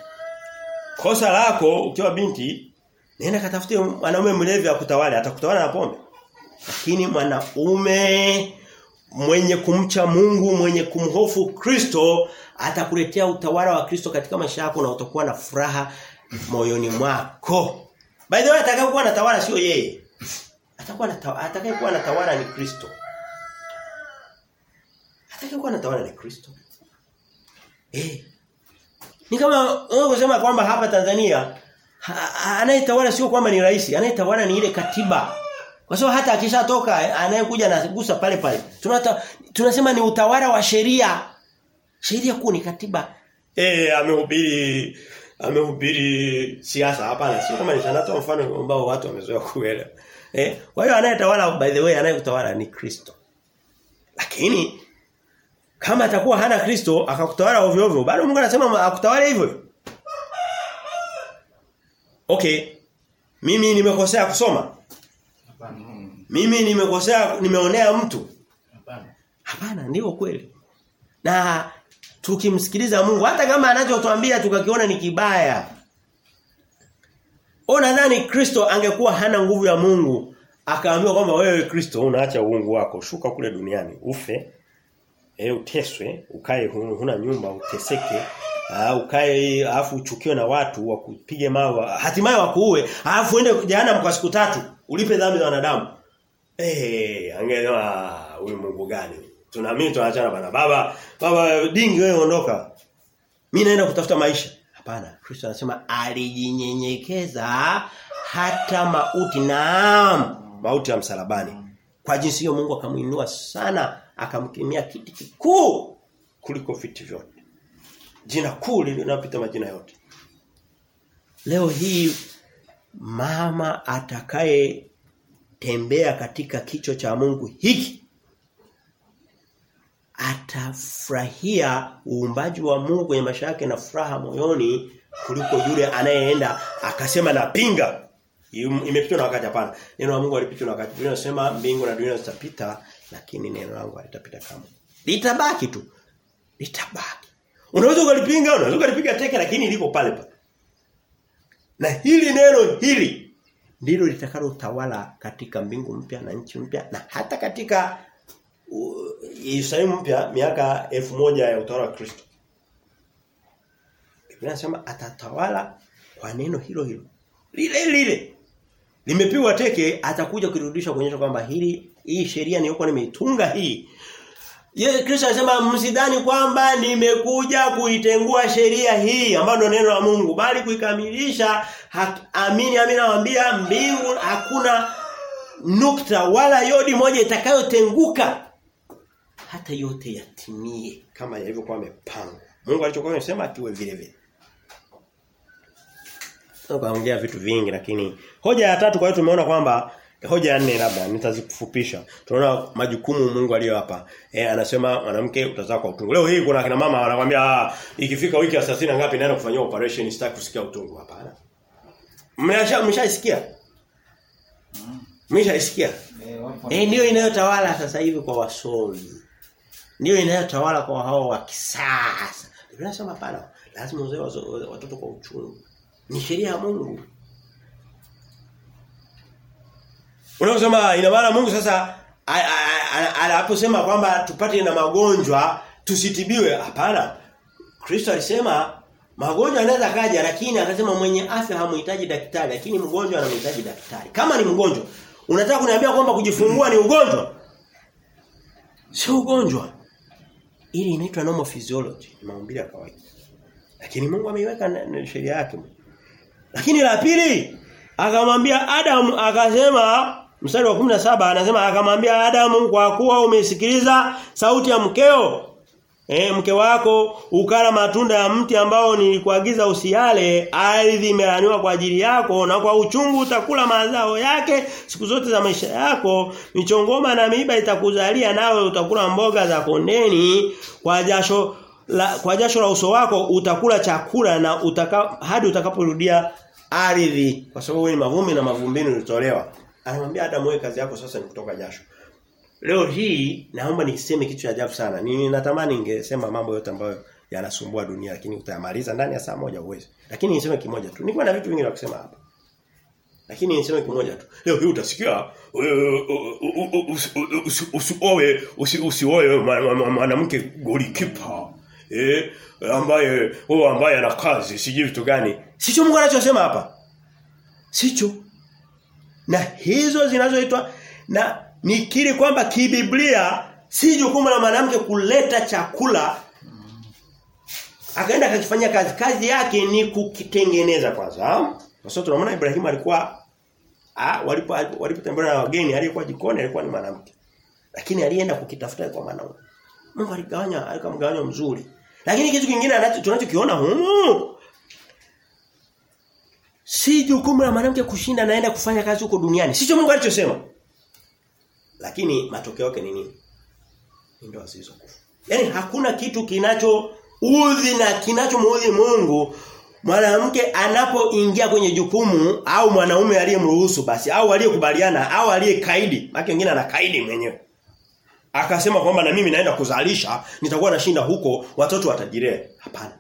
Kosa lako ukiwa binti nenda katafute mwanaume mlevi akutawale atakutawala na pombe. Lakini mwanaume mwenye kumcha Mungu, mwenye kumhofu Kristo atakuletea utawala wa Kristo katika maisha yako na utakuwa na furaha moyoni mwako. By the way atakayekuwa anatawala sio yeye. Atakuwa atakayekuwa anatawala ni Kristo. Atakayekuwa anatawala ni Kristo. Eh. Ni kama unasema kwamba hapa Tanzania anayetawala sio kwamba ni rais, anayetawala ni ile katiba. Kwa sababu hata akishatoka anayekuja anagusa pale pale. Tunata, tunasema ni utawala wa sheria. Sheria kuu ni katiba. Eh amehubiri amehubiri siasa hapana sio kama nishanatoa mfano ambao watu wamezoea kuelewa. Eh kwa hiyo anayetawala by the way anayetawala ni Kristo. Lakini kama atakuwa hana Kristo akakutawala ovyo ovyo bado Mungu anasema akutawale hivyo. Okay. Mimi nimekosea kusoma. Hapana. Mimi nimekosea nimeonea mtu. Hapana. Hapana ndio kweli. Na tukimsikiliza Mungu hata kama anachotuambia tukakiona ni kibaya. Ona nadhani Kristo angekuwa hana nguvu ya Mungu akaambiwa kwamba wewe Kristo unaacha uungu wako shuka kule duniani ufe e, uteswe ukae huna nyumba uteseke uh, ukae afu uchukiwe na watu wakupige mawe hatimaye wakuue afu uende jehanamu kwa siku tatu ulipe dhambi za wanadamu eh angeona huyu Mungu gani tunaamini tunaachana bana. Baba baba dingi wewe ondoka. Mimi naenda kutafuta maisha. Hapana Kristo anasema alijinyenyekeza hata mauti. Naam mauti ya msalabani. Kwa jinsi hiyo Mungu akamuinua sana akamkimia kiti kikuu kuliko viti vyote. Jina kuu linapita majina yote. Leo hii mama atakaye tembea katika kicho cha Mungu hiki atafurahia uumbaji wa Mungu kwenye maisha yake na furaha moyoni kuliko yule anayeenda akasema napinga. Imepitwa na wakati hapana. Neno la Mungu alipitwa na wakati. Biblia inasema mbingu na dunia zitapita lakini neno langu halitapita kama litabaki tu. Litabaki. Unaweza ukalipinga unaweza ukalipiga teke lakini liko pale pale. Na hili neno hili ndilo litakalo utawala katika mbingu mpya na nchi mpya na hata katika Yerusalemu mpya miaka elfu moja ya utawala wa Kristo. Biblia inasema atatawala kwa neno hilo hilo. Lile lile. limepigwa teke atakuja kurudisha kuonyesha kwamba hili hii sheria niliyokuwa nimeitunga hii Yeye Kristo anasema msidhani kwamba nimekuja kuitengua sheria hii ambayo ndio neno la Mungu bali kuikamilisha amini amini nawaambia mbingu hakuna nukta wala yodi moja itakayotenguka hata yote yatimie kama yalivyokuwa yamepangwa. Mungu alichokuwa amesema kiwe vile vile. Tukaongea vitu vingi lakini hoja ya tatu kwa hiyo tumeona kwamba hoja ya nne labda nitazifupisha. Tunaona majukumu Mungu aliyowapa. Eh anasema mwanamke utazaa kwa utungu. Leo hii kuna kina mama wanakuambia ah ikifika wiki ya 30 ngapi naenda kufanyia operation sitaki kusikia utungu hapana. Mmesha mmeshaisikia? Mmeshaisikia? Eh ndio inayotawala sasa hivi kwa wasomi. Ndio inayotawala kwa hao wa kisasa. Biblia inasema pala lazima uzoe watoto kwa uchungu. Ni sheria ya Mungu. Unaosema ina maana Mungu sasa anaposema kwamba tupate na magonjwa tusitibiwe hapana. Kristo alisema magonjwa yanaweza kaja lakini akasema mwenye afya hamuhitaji daktari lakini mgonjwa anamhitaji daktari. Kama ni mgonjwa unataka kuniambia kwamba kujifungua ni ugonjwa? Sio ugonjwa. Ili inaitwa normal physiology, ni maumbile ya kawaida. Lakini Mungu ameiweka sheria yake. Lakini la pili akamwambia Adam akasema mstari wa 17 anasema akamwambia Adam kwa kuwa umesikiliza sauti ya mkeo E, mke wako ukala matunda ya mti ambao nilikuagiza usiale ardhi imelaniwa kwa ajili yako na kwa uchungu utakula mazao yake. Siku zote za maisha yako michongoma na miiba itakuzalia nawe utakula mboga za kondeni. Kwa jasho la, kwa jasho la uso wako utakula chakula na utaka, hadi utakaporudia ardhi. Kwa sababu wewe ni mavumbi na mavumbini ulitolewa. Anamwambia Adamu kazi yako sasa ni kutoka jasho Leo hii naomba niseme kitu cha ajabu sana. Ni natamani ningesema mambo yote ambayo yanasumbua dunia lakini utayamaliza ndani ya saa moja uweze. Lakini niseme kimoja tu. Nilikuwa na vitu vingi vya kusema hapa. Lakini niseme kimoja tu. Leo hii utasikia usioe usioe mwanamke golikipa. Eh ambaye huyo ambaye ana kazi sijui vitu gani. Sicho Mungu anachosema hapa. Sicho. Na hizo zinazoitwa na nikiri kwamba kibiblia si jukumu la mwanamke kuleta chakula. Akaenda akakifanyia kazi. Kazi yake ni kukitengeneza kwanza. Kwa sababu tunaona Ibrahimu alikuwa ah walipo walipotembea na wageni aliyekuwa jikoni alikuwa ni mwanamke. Lakini alienda kukitafuta kwa mwanaume. Mungu aligawanya alikamgawanya mzuri. Lakini kitu kingine tunachokiona humu si jukumu la mwanamke kushinda naenda kufanya kazi huko duniani. Sicho Mungu alichosema lakini matokeo yake ni nini? Ndoa zilizokufa. Yaani hakuna kitu kinacho udhi na kinachomuudhi Mungu mwanamke anapoingia kwenye jukumu au mwanaume aliyemruhusu basi au aliyekubaliana au aliyekaidi. Maki wengine anakaidi mwenyewe. Akasema kwamba na mimi naenda kuzalisha, nitakuwa nashinda huko, watoto watajilea. Hapana.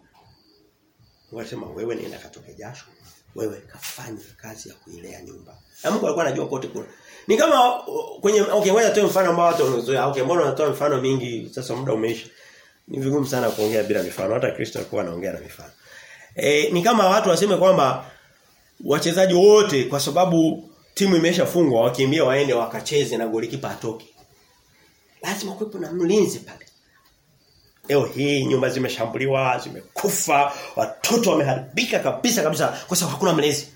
Wanasema wewe nienda katoke jasho. Wewe kafanye kazi ya kuilea nyumba. Na Mungu alikuwa anajua kote kuna ni kama kwenye okay ngoja toe mfano ambao watu wamezoea. Okay mbona unatoa mfano mingi sasa muda umeisha. Ni vigumu sana kuongea bila mifano. Hata Kristo alikuwa anaongea na mifano. E, ni kama watu waseme kwamba wachezaji wote kwa sababu timu imeshafungwa wakimbia waende wakacheze na golikipa atoke. Lazima kuwepo na mlinzi pale. Leo hii nyumba zimeshambuliwa, zimekufa, watoto wameharibika kabisa kabisa kwa sababu hakuna mlezi.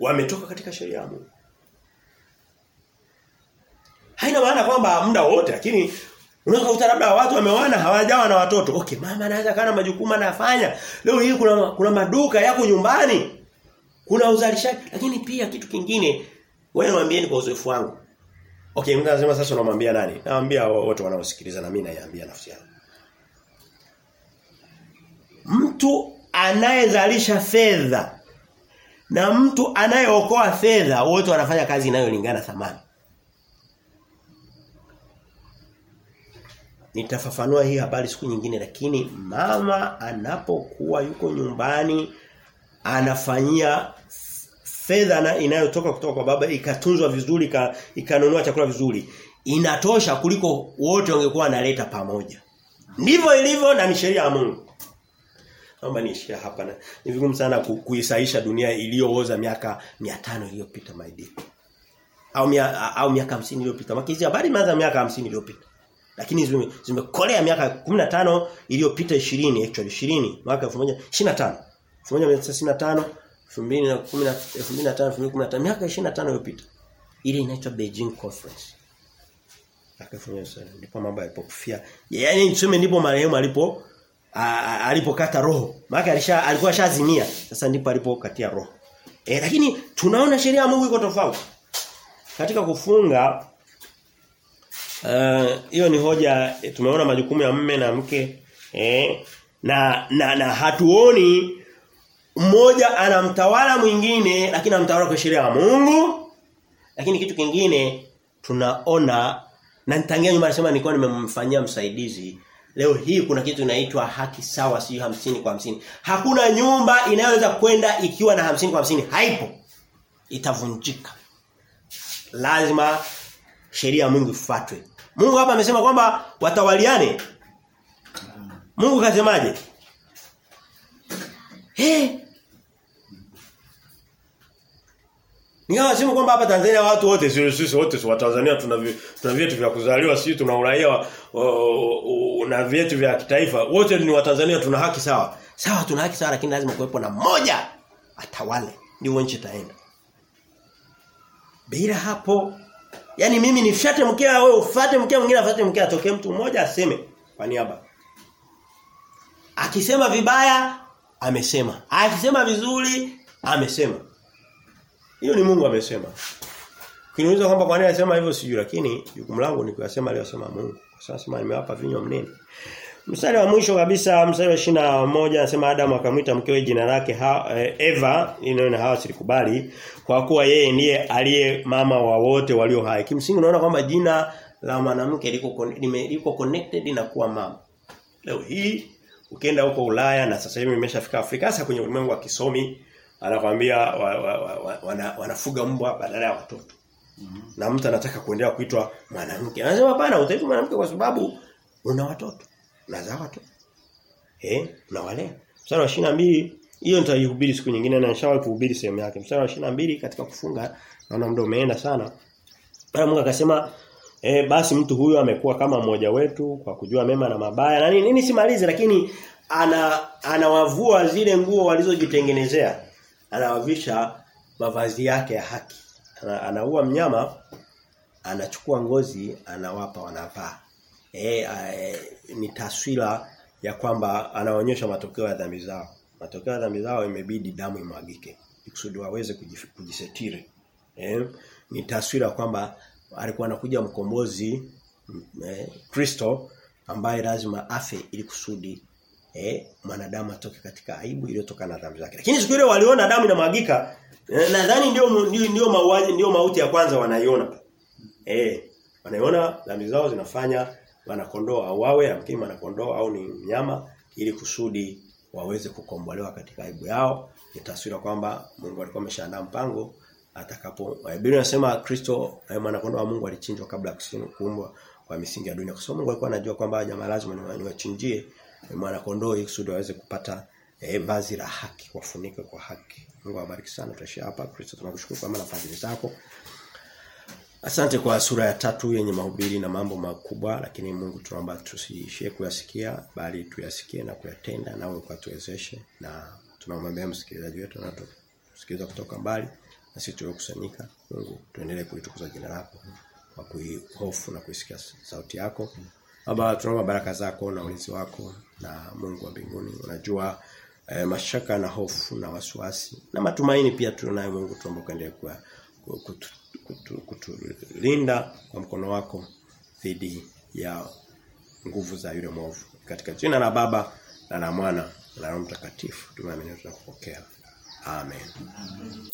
Wametoka katika sheria ya Mungu. Haina maana kwamba muda wote lakini unaweza kukuta labda watu wameoana hawajawa na watoto. Okay, mama anaweza kana majukumu anafanya. Leo hii kuna kuna maduka yako nyumbani. Kuna uzalishaji lakini pia kitu kingine wewe niambieni kwa uzoefu wangu. Okay, mimi nasema sasa unamwambia nani? Naambia wote wanaosikiliza na mimi naiambia nafsi yangu. Mtu anayezalisha fedha na mtu anayeokoa fedha wote wanafanya kazi inayolingana thamani. Nitafafanua hii habari siku nyingine lakini mama anapokuwa yuko nyumbani anafanyia fedha inayotoka kutoka kwa baba ikatunzwa vizuri ikanunua chakula vizuri inatosha kuliko wote wangekuwa analeta pamoja. Ndivyo ilivyo na ni sheria ya Mungu. naomba niishie hapa na ni vigumu sana kuisaisha dunia iliyooza miaka 500 iliyopita maidi. au mia, au miaka 50 iliyopita makizi habari imeanza miaka 50 iliyopita lakini zime, zimekolea miaka 15 iliyopita 20 actually 20 mwaka 1925 1965 2010 2005 2015 miaka 25 iliyopita. Ile inaitwa Beijing Conference. Ndipo mambo yalipokufia yaani niseme ndipo marehemu alipo alipokata roho. Maana alisha alikuwa ashazimia. Sasa ndipo alipokatia roho. E, lakini tunaona sheria ya Mungu iko tofauti. Katika kufunga hiyo uh, ni hoja eh, tumeona majukumu ya mme na mke eh, na, na na hatuoni mmoja anamtawala mwingine lakini anamtawala kwa sheria ya Mungu. Lakini kitu kingine tunaona na nitangia nyuma nasema nilikuwa nimemfanyia msaidizi. Leo hii kuna kitu inaitwa haki sawa si hamsini kwa hamsini. Hakuna nyumba inayoweza kwenda ikiwa na hamsini kwa hamsini. Haipo. Itavunjika. Lazima sheria ya Mungu ifuatwe Mungu hapa amesema kwamba watawaliane. Mungu kasemaje? Eh Ningawa kwamba hapa Tanzania watu wote sisi wote si wa Tanzania tuna tuna vyetu vya kuzaliwa sisi tuna uraia na vyetu vya kitaifa. Wote ni Watanzania tuna haki sawa. Sawa tuna haki sawa lakini lazima kuwepo na mmoja atawale. Ndio nchi itaenda. Bila hapo yani mimi nifyate mkea wewe ufate mkea mwingine afate mkea atokee mtu mmoja aseme kwa niaba. Akisema vibaya amesema. Akisema vizuri amesema. Hiyo ni Mungu amesema. Kiniuliza kwamba kwa nini anasema hivyo sijui lakini jukumu langu ni kuyasema aliyosema Mungu. Kwa sasa nimewapa vinywa mnene. Mstari wa mwisho kabisa mstari wa shina moja anasema Adam akamwita mkewe jina lake ha, eh, Eva ino na Hawa silikubali kwa kuwa yeye ndiye aliye mama wa wote walio hai. Kimsingi unaona kwamba jina la mwanamke liko liko connected na kuwa mama. Leo hii ukienda huko Ulaya na sasa hivi imeshafika Afrika hasa kwenye ulimwengu wa kisomi anakuambia wa, wa, wa, wana, wanafuga mbwa badala ya watoto. Mm -hmm. Na mtu anataka kuendelea kuitwa mwanamke. Anasema hapana utaitwa mwanamke kwa sababu una watoto. Unazaa tu. Eh, unawalea. Mstari wa 22 hiyo nitaihubiri siku nyingine na inshallah kuhubiri sehemu yake. Mstari wa 22 katika kufunga naona muda umeenda sana. Bwana Mungu akasema eh basi mtu huyo amekuwa kama mmoja wetu kwa kujua mema na mabaya. Na nini, nini simalize lakini ana anawavua zile nguo walizojitengenezea anawavisha mavazi yake ya haki. Ana, anaua mnyama anachukua ngozi anawapa wanavaa. Eh e, ni taswira ya kwamba anaonyesha matokeo ya dhambi zao. Matokeo ya dhambi zao imebidi damu imwagike kusudi waweze kujisetiri. Eh ni taswira kwamba alikuwa anakuja mkombozi eh, Kristo ambaye lazima afe ili kusudi eh mwanadamu atoke katika aibu iliyotokana na dhambi zake. Lakini siku ile waliona damu inamwagika nadhani ndio, ndio mauaji ndio mauti ya kwanza wanaiona. Eh wanaiona dhambi zao zinafanya wanakondoo auawe amkini mwanakondoo au ni mnyama ili kusudi waweze kukombolewa katika aibu yao. Ni taswira kwamba Mungu alikuwa ameshaandaa mpango atakapo Biblia inasema Kristo mwanakondoo wa Mungu alichinjwa kabla ya kuumbwa kwa misingi ya dunia. Kwa sababu Mungu alikuwa anajua kwamba jamaa lazima niwachinjie mwana kondoo ili kusudi waweze kupata eh, vazi la haki wafunike kwa haki. Mungu awabariki sana tutashia hapa. Kristo tunakushukuru kwa maana fadhili zako. Asante kwa sura ya tatu yenye mahubiri na mambo makubwa lakini Mungu tunaomba tusiishie kuyasikia bali tuyasikie na kuyatenda nawe ukatuwezeshe na tunamwambia msikilizaji wetu na tusikiliza kutoka mbali na sisi tuliokusanyika Mungu tuendelee kuitukuza jina lako kwa kuihofu na kuisikia sauti yako. Baba tunaomba baraka zako na ulinzi wako na Mungu wa mbinguni unajua eh, mashaka na hofu na wasiwasi na matumaini pia tunayo Mungu tuombe kuendelea kwa kutulinda kutu, kwa mkono wako dhidi ya nguvu za yule mwovu katika jina la baba na la mwana na la mtakatifu tumeamini tunakupokea amen, amen.